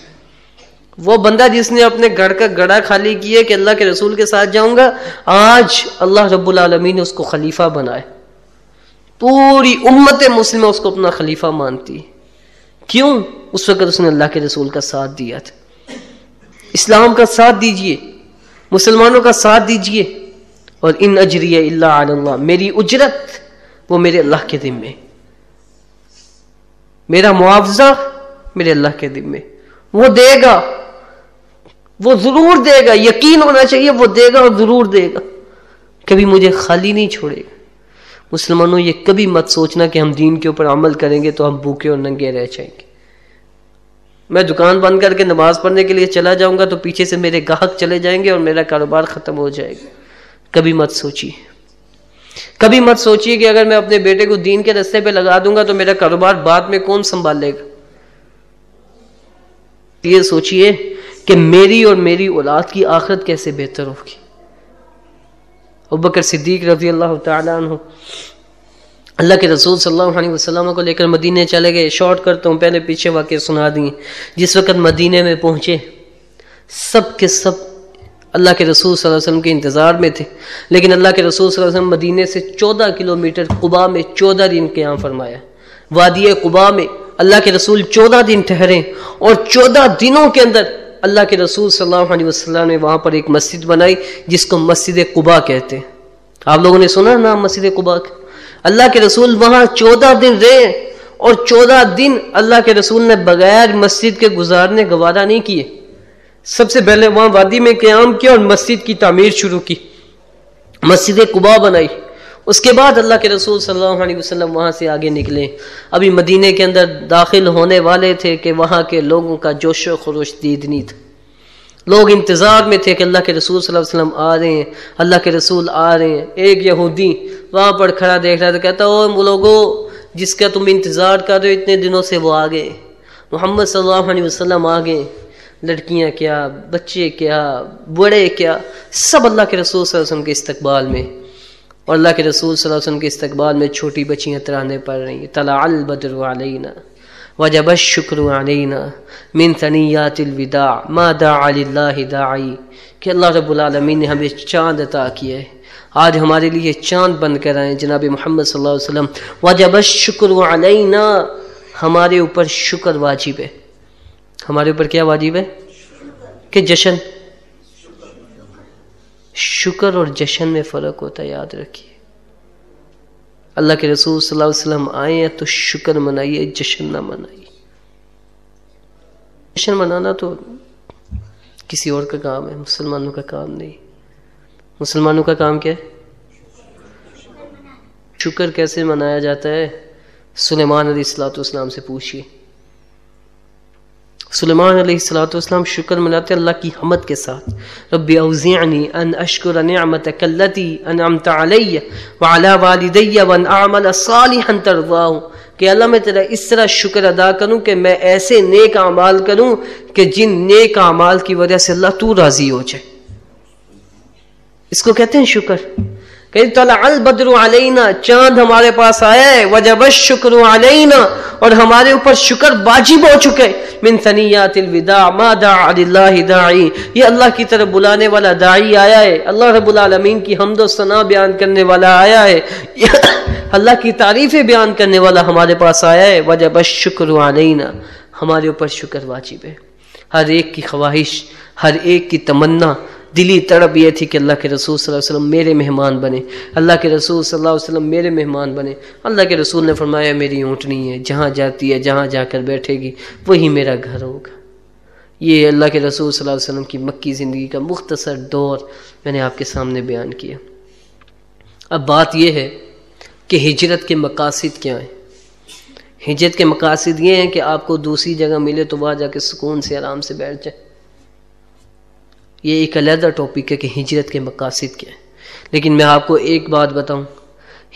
وہ بندہ جس نے اپنے گھر کا گڑا خالی کیے کہ اللہ کے رسول کے ساتھ جاؤں گا، آج اللہ رب العالمین نے اس کو خلیفہ بنائے۔ پوری امت مسلم اس کو اپنا خلیفہ مانتی۔ کیوں؟ اس وقت اس نے اللہ کے رسول کا ساتھ دیا تھا۔ اسلام کا ساتھ دیجیے۔ مسلمانوں کا ساتھ دیجیے۔ اور ان اجری اللہ اللہ، میری اجرت وہ میرے اللہ کے دن میں میرا معاوضہ میرے اللہ کے دن میں وہ دے گا۔ وہ ضرور دے گا، یقین ہونا چاہیے وہ دے گا اور ضرور دے گا۔ کبھی مجھے خالی نہیں چھوڑے گا۔ مسلمانوں، یہ کبھی مت سوچنا کہ ہم دین کے اوپر عمل کریں گے تو ہم بھوکے اور ننگے رہ جائیں گے۔ میں دکان بند کر کے نماز پڑھنے کے لیے چلا جاؤں گا تو پیچھے سے میرے گاہک چلے جائیں گے اور میرا کاروبار ختم ہو جائے گا۔ کبھی مت سوچیے۔ کبھی مت سوچیے کہ اگر میں اپنے بیٹے کو دین کے رستے پہ لگا دوں گا تو میرا کاروبار بعد میں کون سنبھال لے گا؟ یہ سوچیے کہ میری اور میری اولاد کی آخرت کیسے بہتر ہوگی؟ بکر صدیق رضی اللہ تعالیٰ عنہ اللہ کے رسول صلی اللہ علیہ وسلم کو لے کر مدینے چلے گئے شارٹ کرتا ہوں، پہلے پیچھے واقع سنا دیں جس وقت مدینے میں پہنچے، سب کے سب اللہ کے رسول صلی اللہ علیہ وسلم کے انتظار میں تھے۔ لیکن اللہ کے رسول صلی اللہ علیہ وسلم مدینے سے چودہ کلومیٹر قبا میں چودہ دن قیام فرمایا۔ وادی قبا میں اللہ کے رسول چودہ دن ٹھہرے اور چودہ دنوں کے اندر اللہ کے رسول صلی اللہ علیہ وسلم نے وہاں پر ایک مسجد بنائی جس کو مسجد قبا کہتے ہیں۔ آپ لوگوں نے سنا نام مسجد قبا کا اللہ کے رسول وہاں چودہ دن رہے اور چودہ دن اللہ کے رسول نے بغیر مسجد کے گزارنے گوارا نہیں کیے۔ سب سے پہلے وہاں وادی میں قیام کیا اور مسجد کی تعمیر شروع کی۔ مسجد قبا بنائی۔ اس کے بعد اللہ کے رسول صلی اللہ علیہ وسلم وہاں سے آگے نکلے۔ ابھی مدینے کے اندر داخل ہونے والے تھے کہ وہاں کے لوگوں کا جوش و خروش دید نہیں تھا۔ لوگ انتظار میں تھے کہ اللہ کے رسول صلی اللہ علیہ وسلم آ رہے ہیں، اللہ کے رسول آ رہے ہیں۔ ایک یہودی وہاں پر کھڑا دیکھ رہا تھا، کہتا او لوگوں جس کا تم انتظار کر رہے ہو، اتنے دنوں سے وہ آگے محمد صلی اللہ علیہ وسلم آگے لڑکیاں کیا، بچے کیا بڑے کیا، سب اللہ کے رسول صلی اللہ علیہ وسلم کے استقبال میں اور اللہ کے رسول صلی اللہ علیہ وسلم کے استقبال میں چھوٹی بچیاں ترانے پڑ رہی ہیں۔ طلع البدر علینا، وجب الشکر علینا من ثنیات الوداع، ما دعا للہ داعی۔ کہ اللہ رب العالمین نے ہمیں چاند عطا کیا ہے آج ہمارے لیے چاند بن کر آئے جناب محمد صلی اللہ علیہ وسلم، وجب الشکر علینا، ہمارے اوپر شکر واجب ہے۔ ہمارے اوپر کیا واجب ہے؟ کہ جشن۔ شکر اور جشن میں فرق ہوتا ہے، یاد رکھیے۔ اللہ کے رسول صلی اللہ علیہ وسلم آئے ہیں تو شکر منائیے، جشن نہ منائیے۔ جشن منانا تو کسی اور کا کام ہے، مسلمانوں کا کام نہیں۔ مسلمانوں کا کام کیا ہے؟ شکر کیسے منایا جاتا ہے؟ سلیمان علیہ السلاۃ والسلام سے پوچھیے۔ سلیمان علیہ السلاۃ والسلام شکر مناتے اللہ کی حمد کے ساتھ۔ ربی اوزعنی ان اشکر نعمتک اللتی انعمت علی وعلا والدی وان اعمل صالحا ترضاہ۔ کہ اللہ میں تیرا اس طرح شکر ادا کروں کہ میں ایسے نیک اعمال کروں کہ جن نیک اعمال کی وجہ سے اللہ تو راضی ہو جائے۔ اس کو کہتے ہیں شکر۔ البدر علینا چاند ہمارے پاس آیا ہے، وجب الشکر علینا اور ہمارے اوپر شکر واجب ہو چکے من ثنیات الوداع، ما دعا للہ داعی یہ اللہ کی طرف بلانے والا داعی آیا ہے۔ اللہ رب العالمین کی حمد و ثنا بیان کرنے والا آیا ہے۔ اللہ کی تعریفیں بیان کرنے والا ہمارے پاس آیا ہے۔ وجب الشکر علینا ہمارے اوپر شکر واجب ہے۔ ہر ایک کی خواہش، ہر ایک کی تمنا دلی تڑپ یہ تھی کہ اللہ کے رسول صلی اللہ علیہ وسلم میرے مہمان بنے، اللہ کے رسول صلی اللہ علیہ وسلم میرے مہمان بنے۔ اللہ کے رسول نے فرمایا، میری اونٹنی ہے، جہاں جاتی ہے، جہاں جا کر بیٹھے گی، وہی میرا گھر ہوگا۔ یہ اللہ کے رسول صلی اللہ علیہ وسلم کی مکی زندگی کا مختصر دور میں نے آپ کے سامنے بیان کیا۔ اب بات یہ ہے کہ ہجرت کے مقاصد کیا ہیں۔ ہجرت کے مقاصد یہ ہیں کہ آپ کو دوسری جگہ ملے تو وہاں جا کے سکون سے آرام سے بیٹھ جائے یہ ایک علیحدہ ٹاپک ہے کہ ہجرت کے مقاصد کیا ہے لیکن میں آپ کو ایک بات بتاؤں،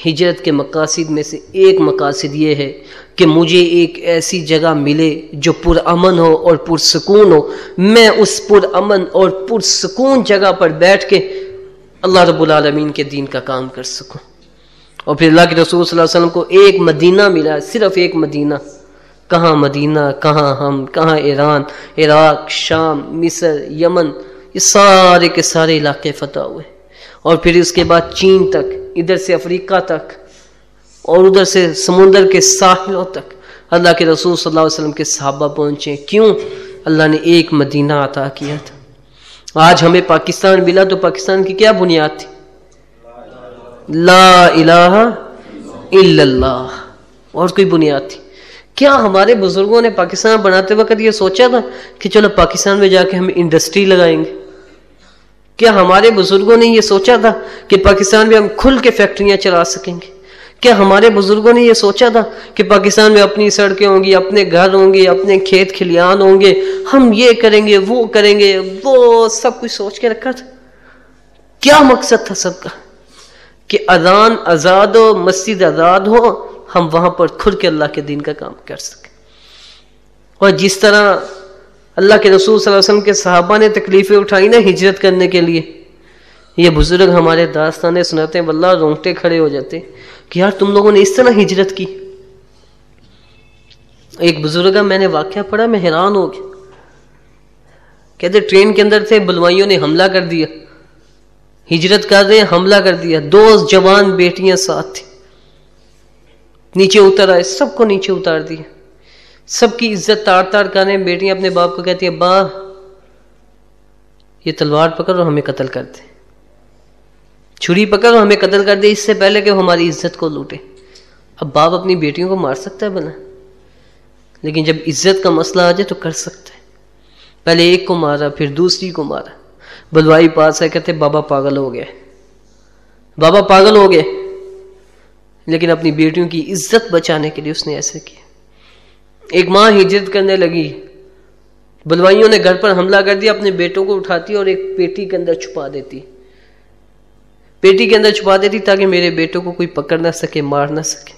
ہجرت کے مقاصد میں سے ایک مقاصد یہ ہے کہ مجھے ایک ایسی جگہ ملے جو پرامن ہو اور پرسکون ہو۔ میں اس پرامن اور پرسکون جگہ پر بیٹھ کے اللہ رب العالمین کے دین کا کام کر سکوں۔ اور پھر اللہ کے رسول صلی اللہ علیہ وسلم کو ایک مدینہ ملا، صرف ایک مدینہ۔ کہاں مدینہ، کہاں ہم، کہاں ایران، عراق، شام، مصر، یمن یہ سارے کے سارے علاقے فتح ہوئے۔ اور پھر اس کے بعد چین تک، ادھر سے افریقہ تک، اور ادھر سے سمندر کے ساحلوں تک۔ اللہ کے رسول صلی اللہ علیہ وسلم کے صحابہ پہنچے۔ کیوں؟ اللہ نے ایک مدینہ عطا کیا تھا۔ آج ہمیں پاکستان ملا تو پاکستان کی کیا بنیاد تھی؟ لا الہ الا اللہ۔ اور کوئی بنیاد تھی۔ کیا ہمارے بزرگوں نے پاکستان بناتے وقت یہ سوچا تھا کہ چلو پاکستان میں جا کے ہم انڈسٹری لگائیں گے؟ کیا ہمارے بزرگوں نے یہ سوچا تھا کہ پاکستان میں ہم کھل کے فیکٹریاں چلا سکیں گے؟ کیا ہمارے بزرگوں نے یہ سوچا تھا کہ پاکستان میں اپنی سڑکیں ہوں گی، اپنے گھر ہوں گے، اپنے کھیت کھلیان ہوں گے، ہم یہ کریں گے، وہ کریں گے، وہ سب کچھ سوچ کے رکھا تھا؟ کیا مقصد تھا سب کا؟ کہ اذان آزاد ہو، مسجد آزاد ہو، ہم وہاں پر کھل کے اللہ کے دین کا کام کر سکیں۔ اور جس طرح اللہ کے رسول صلی اللہ علیہ وسلم کے صحابہ نے تکلیفیں اٹھائی نا ہجرت کرنے کے لیے۔ یہ بزرگ ہمارے داستانے سناتے ہیں، واللہ رونگٹے کھڑے ہو جاتے کہ یار تم لوگوں نے اس طرح ہجرت کی۔ ایک بزرگ میں نے واقعہ پڑھا، میں حیران ہو گیا۔ کہتے ٹرین کے اندر تھے، بلوائیوں نے حملہ کر دیا۔ ہجرت کر رہے حملہ کر دیا۔ دو جوان بیٹیاں ساتھ تھیں۔ نیچے اتر آئے، سب کو نیچے اتار دیا۔ سب کی عزت تاڑ تاڑ کرنے بیٹیاں اپنے باپ کو کہتی ہیں با یہ تلوار پکڑ اور ہمیں قتل کر دے۔ چھری پکڑ اور ہمیں قتل کر دے۔ اس سے پہلے کہ ہماری عزت کو لوٹے۔ اب باپ اپنی بیٹیوں کو مار سکتا ہے بنا لیکن جب عزت کا مسئلہ آ جائے تو کر سکتا ہے۔ پہلے ایک کو مارا، پھر دوسری کو مارا۔ بلوائی پاس ہے کہتے بابا پاگل ہو گیا بابا پاگل ہو گئے۔ لیکن اپنی بیٹیوں کی عزت بچانے کے لیے اس نے ایسے کیا۔ ایک ماں ہجرت کرنے لگی۔ بلوائیوں نے گھر پر حملہ کر دیا، اپنے بیٹوں کو اٹھاتی اور ایک پیٹی کے اندر چھپا دیتی۔ پیٹی کے اندر چھپا دیتی تاکہ میرے بیٹوں کو کوئی پکڑ نہ سکے، مار نہ سکے۔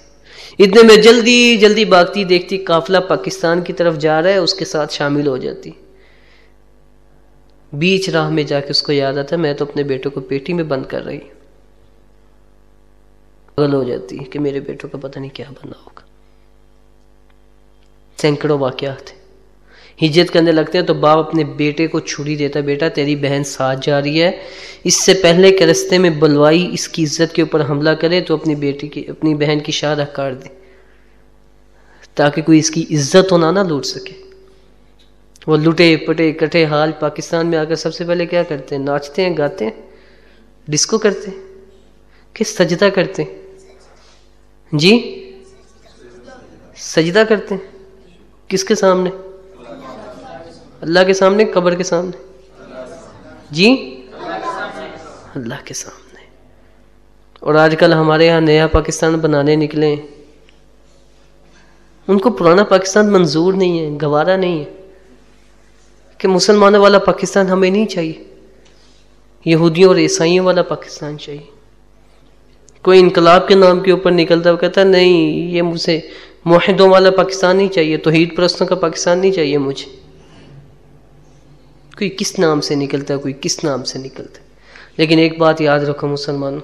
اتنے میں جلدی جلدی باغتی دیکھتی قافلہ پاکستان کی طرف جا رہا ہے، اس کے ساتھ شامل ہو جاتی۔ بیچ راہ میں جا کے اس کو یاد آتا، میں تو اپنے بیٹوں کو پیٹی میں بند کر رہی۔ ہو جاتی کہ میرے بیٹوں کا پتہ نہیں کیا بنا ہوگا۔ سینکڑوں واقعات ہجرت کرنے لگتے ہیں تو باپ اپنے بیٹے کو چھری دیتا بیٹا، تیری بہن ساتھ جا رہی ہے۔ اس سے پہلے کہ رستے میں بلوائی اس کی عزت کے اوپر حملہ کرے تو اپنی بیٹی کی، اپنی بہن کی شادہ کاٹ دے۔ تاکہ کوئی اس کی عزت ہونا نہ لوٹ سکے۔ وہ لٹے، پٹے کٹے حال پاکستان میں آ کر سب سے پہلے کیا کرتے ہیں؟ ناچتے ہیں، گاتے ہیں۔ ڈسکو کرتے ہیں۔ کس سجدہ کرتے ہیں؟ جی؟ سجدہ کرتے ہیں۔ کس کے سامنے؟ اللہ کے سامنے، قبر کے سامنے؟ جی؟ اللہ کے سامنے۔ اور آج کل ہمارے یہاں نیا پاکستان بنانے نکلے ہیں۔ ان کو پرانا پاکستان منظور نہیں ہے، گوارا نہیں ہے۔ کہ مسلمانوں والا پاکستان ہمیں نہیں چاہیے۔ یہودیوں اور عیسائیوں والا پاکستان چاہیے۔ کوئی انقلاب کے نام کے اوپر نکلتا وہ کہتا نہیں، یہ مجھے معاہدوں والا پاکستان نہیں چاہیے، توحید پرستوں کا پاکستان نہیں چاہیے مجھے۔ کوئی کس نام سے نکلتا ہے، کوئی کس نام سے نکلتا ہے۔ لیکن ایک بات یاد رکھو مسلمانوں،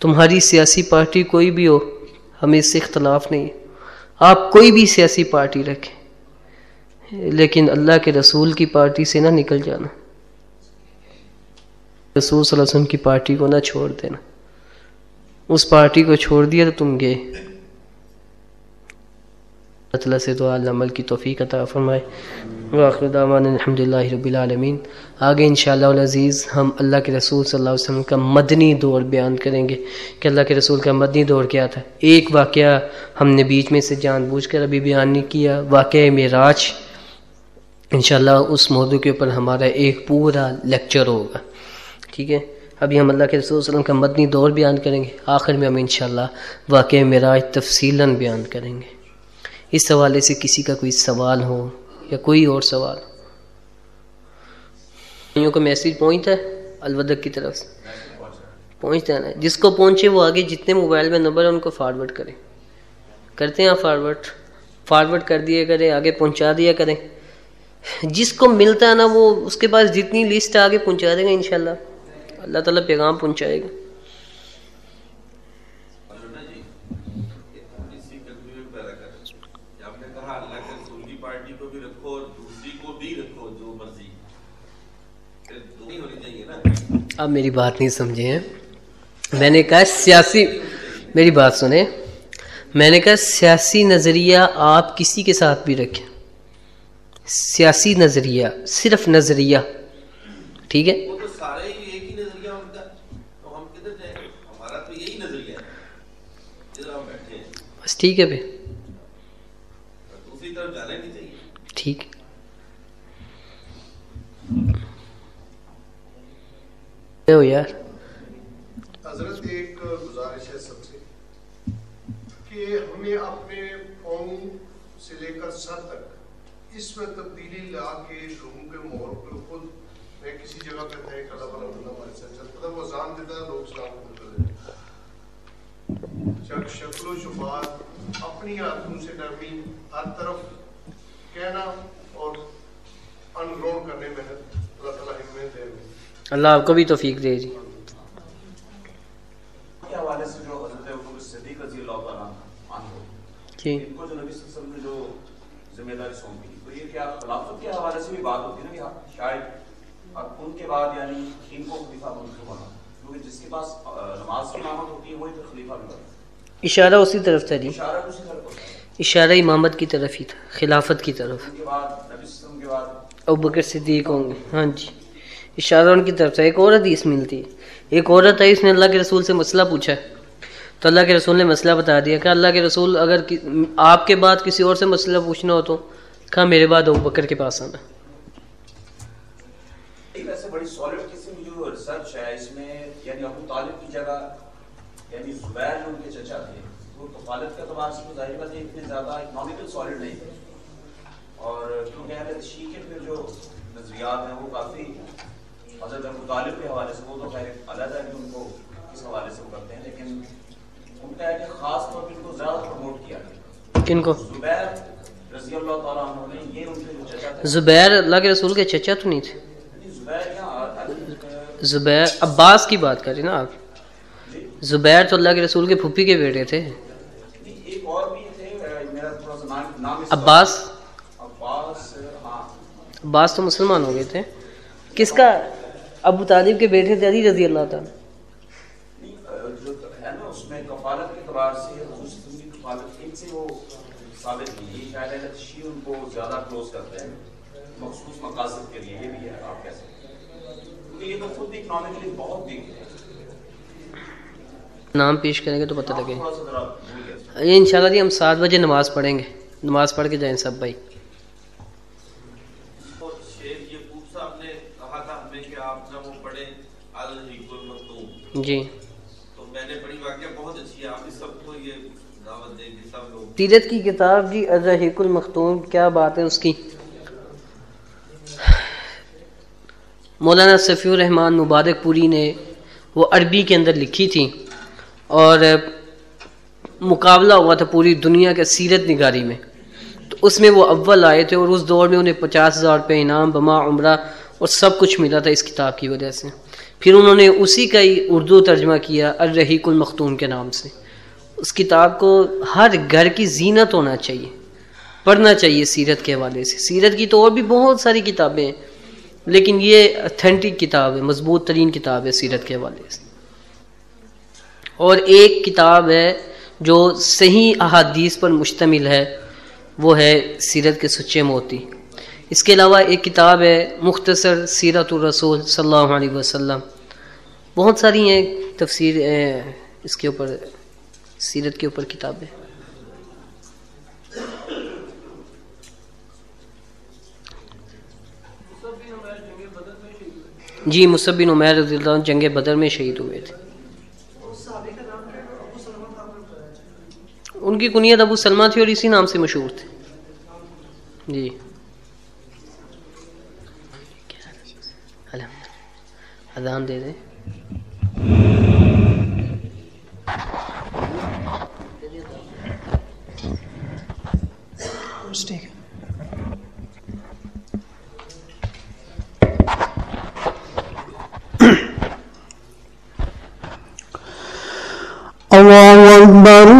تمہاری سیاسی پارٹی کوئی بھی ہو، ہمیں اس سے اختلاف نہیں ہے۔ آپ کوئی بھی سیاسی پارٹی رکھیں، لیکن اللہ کے رسول کی پارٹی سے نہ نکل جانا۔ رسول صلی اللہ علیہ وسلم کی پارٹی کو نہ چھوڑ دینا۔ اس پارٹی کو چھوڑ دیا تو تم گئے۔ اللہ سے تو عمل کی توفیق عطا فرمائے۔ واخر دعوان الحمد للہ رب العالمین۔ آگے انشاءاللہ العزیز ہم اللہ کے رسول صلی اللہ علیہ وسلم کا مدنی دور بیان کریں گے کہ اللہ کے رسول کا مدنی دور کیا تھا۔ ایک واقعہ ہم نے بیچ میں سے جان بوجھ کر ابھی بیان نہیں کیا۔ واقعہ معراج۔ انشاءاللہ اس موضوع کے اوپر ہمارا ایک پورا لیکچر ہوگا۔ ٹھیک ہے؟ ابھی ہم اللہ کے رسول صلی اللہ علیہ وسلم کا مدنی دور بیان کریں گے۔ آخر میں ہم انشاءاللہ واقعہ معراج تفصیلاً بیان کریں گے۔ اس حوالے سے کسی کا کوئی سوال ہو یا کوئی اور سوال کو میسیج پہنچتا ہے الودک کی طرف سے۔ پہنچتا ہے نا۔ جس کو پہنچے وہ آگے جتنے موبائل میں نمبر ہیں ان کو فارورڈ کریں۔ کرتے ہیں آپ فارورڈ۔ فارورڈ کر دیا کریں، آگے پہنچا دیا کریں۔ جس کو ملتا ہے نا وہ اس کے پاس جتنی لسٹ آگے پہنچا دے گا انشاءاللہ۔ اللہ تعالیٰ پیغام پہنچائے گا۔ آپ میری بات نہیں سمجھے ہیں۔ میں نے کہا سیاسی میری بات سنیں۔ میں نے کہا سیاسی نظریہ آپ کسی کے ساتھ بھی رکھیں۔ سیاسی نظریہ صرف نظریہ۔ ٹھیک ہے؟ بس ٹھیک ہے چاہیے۔ ٹھیک۔ ہو یار۔ حضرت ایک گزارش ہے سب سے کہ ہمیں اپنے پاؤں سے لے کر سر تک اس میں تبدیلی لا کے لوگوں کے مور پہ خود میں کسی جگہ پہ تھا ایک اللہ والا ہمارے ساتھ چلتا تھا وہ اذان دیتا تھا لوگ اسلام قبول کر دیتے چک شکل و شفات اپنی آدموں سے نرمی ہر طرف کہنا اور انگرون کرنے میں اللہ تعالیٰ ہمت دے ہمیں اللہ آپ کو بھی توفیق دے جی۔ جی۔ ان کو جو نبی صلی اللہ علیہ وسلم نے جو ذمہ داری سونپی تو یہ کیا خلافت کے حوالے سے بھی بات ہوتی ہے نا کہ شاید۔ اب ان کے بعد یعنی ان کو خلیفہ منتخب ہونا کیونکہ جس کے پاس آ، نماز کی امامت ہوتی ہے وہی پھر خلیفہ بھی بنتا ہے اشارہ اسی طرف تھا جی۔ اشارہ اسی طرف ہوتا ہے اشارہ امامت کی طرف ہی تھا خلافت کی طرف۔ ابو بکر صدیق ہوں گے۔ ہاں جی۔ اشارہ ان کی طرف سے ایک اور حدیث ملتی ہے۔ ایک عورت ہے، اس نے اللہ کے رسول سے مسئلہ پوچھا ہے۔ تو اللہ کے رسول نے مسئلہ بتا دیا کہ اللہ کے رسول اگر آپ کے بعد کسی اور سے مسئلہ پوچھنا ہو تو کہا، میرے بعد ابو بکر کے پاس آنا۔ ایک ایسے بڑی سالڈ قسم جو ریسرچ ہے، اس میں یعنی ابو طالب کی جگہ یعنی زبیر جو ان کے چچا تھے، وہ کفالت کے اعتبار سے ظاہر بات ہے، اتنے زیادہ اکنامیکل سالڈ نہیں تھے۔ اور کیونکہ اہل کے پھر جو نظریات ہیں، وہ کافی حضرت ابو طالب کے حوالے سے وہ تو خیر علیحدہ ہے کہ ان کو کس حوالے سے وہ کرتے ہیں لیکن ان کا ہے کہ خاص طور پہ ان کو زیادہ پروموٹ کیا۔ گیا کن کو؟ زبیر رضی اللہ تعالیٰ عنہ نے یہ ان کے جو چچا تھے زبیر اللہ کے رسول کے چچا تو نہیں تھے۔ زبیر عباس کی بات کر رہے نا آپ۔ زبیر تو اللہ کے رسول کے پھوپھی کے بیٹے تھے۔ ایک اور بھی تھے میرا تھوڑا سا نام نام اس عباس؟ عباس ہاں۔ عباس تو مسلمان ہو گئے تھے۔ کس کا؟ ابو طالب کے بیٹے تھے علی رضی اللہ تعالیٰ۔ مخصوص مقاصد کے لیے یہ بھی ہے آپ کہہ سکتے ہیں۔ یہ تو خود اکنامکلی بہت ہے۔ نام پیش کریں گے تو پتہ لگے۔ یہ انشاءاللہ جی ہم سات بجے نماز پڑھیں گے۔ نماز پڑھ کے جائیں سب بھائی تو شیخ یعقوب صاحب نے کہا تھا ہمیں کہ آپ نہ وہ پڑھیں الحق المختوم جی۔ تو میں نے پڑھی واقعہ بہت اچھی ہے آپ سب کو یہ دعوت دیں کہ سب لوگ سیرت کی کتاب جی الرحیق المختوم کیا بات ہے اس کی؟ مولانا صفی الرحمان مبارک پوری نے وہ عربی کے اندر لکھی تھی اور مقابلہ ہوا تھا پوری دنیا کے سیرت نگاری میں۔ تو اس میں وہ اول آئے تھے اور اس دور میں انہیں پچاس ہزار روپے انعام بما عمرہ اور سب کچھ ملا تھا اس کتاب کی وجہ سے۔ پھر انہوں نے اسی کا ہی اردو ترجمہ کیا، الرحیق المختوم کے نام سے۔ اس کتاب کو ہر گھر کی زینت ہونا چاہیے، پڑھنا چاہیے سیرت کے حوالے سے۔ سیرت کی تو اور بھی بہت ساری کتابیں ہیں، لیکن یہ اتھینٹک کتاب ہے، مضبوط ترین کتاب ہے سیرت کے حوالے سے۔ اور ایک کتاب ہے جو صحیح احادیث پر مشتمل ہے، وہ ہے سیرت کے سچے موتی۔ اس کے علاوہ ایک کتاب ہے مختصر سیرت الرسول صلی اللہ علیہ وسلم۔ بہت ساری ہیں تفسیر اس کے اوپر، سیرت کے اوپر کتابیں۔ جی مصعب بن عمیر رضی اللہ عنہ جنگ بدر میں شہید ہوئے تھے۔ ان کی کنیت ابو سلمہ تھی اور اسی نام سے مشہور تھے۔ جی۔ الحمد اذان دے دیں الله أكبر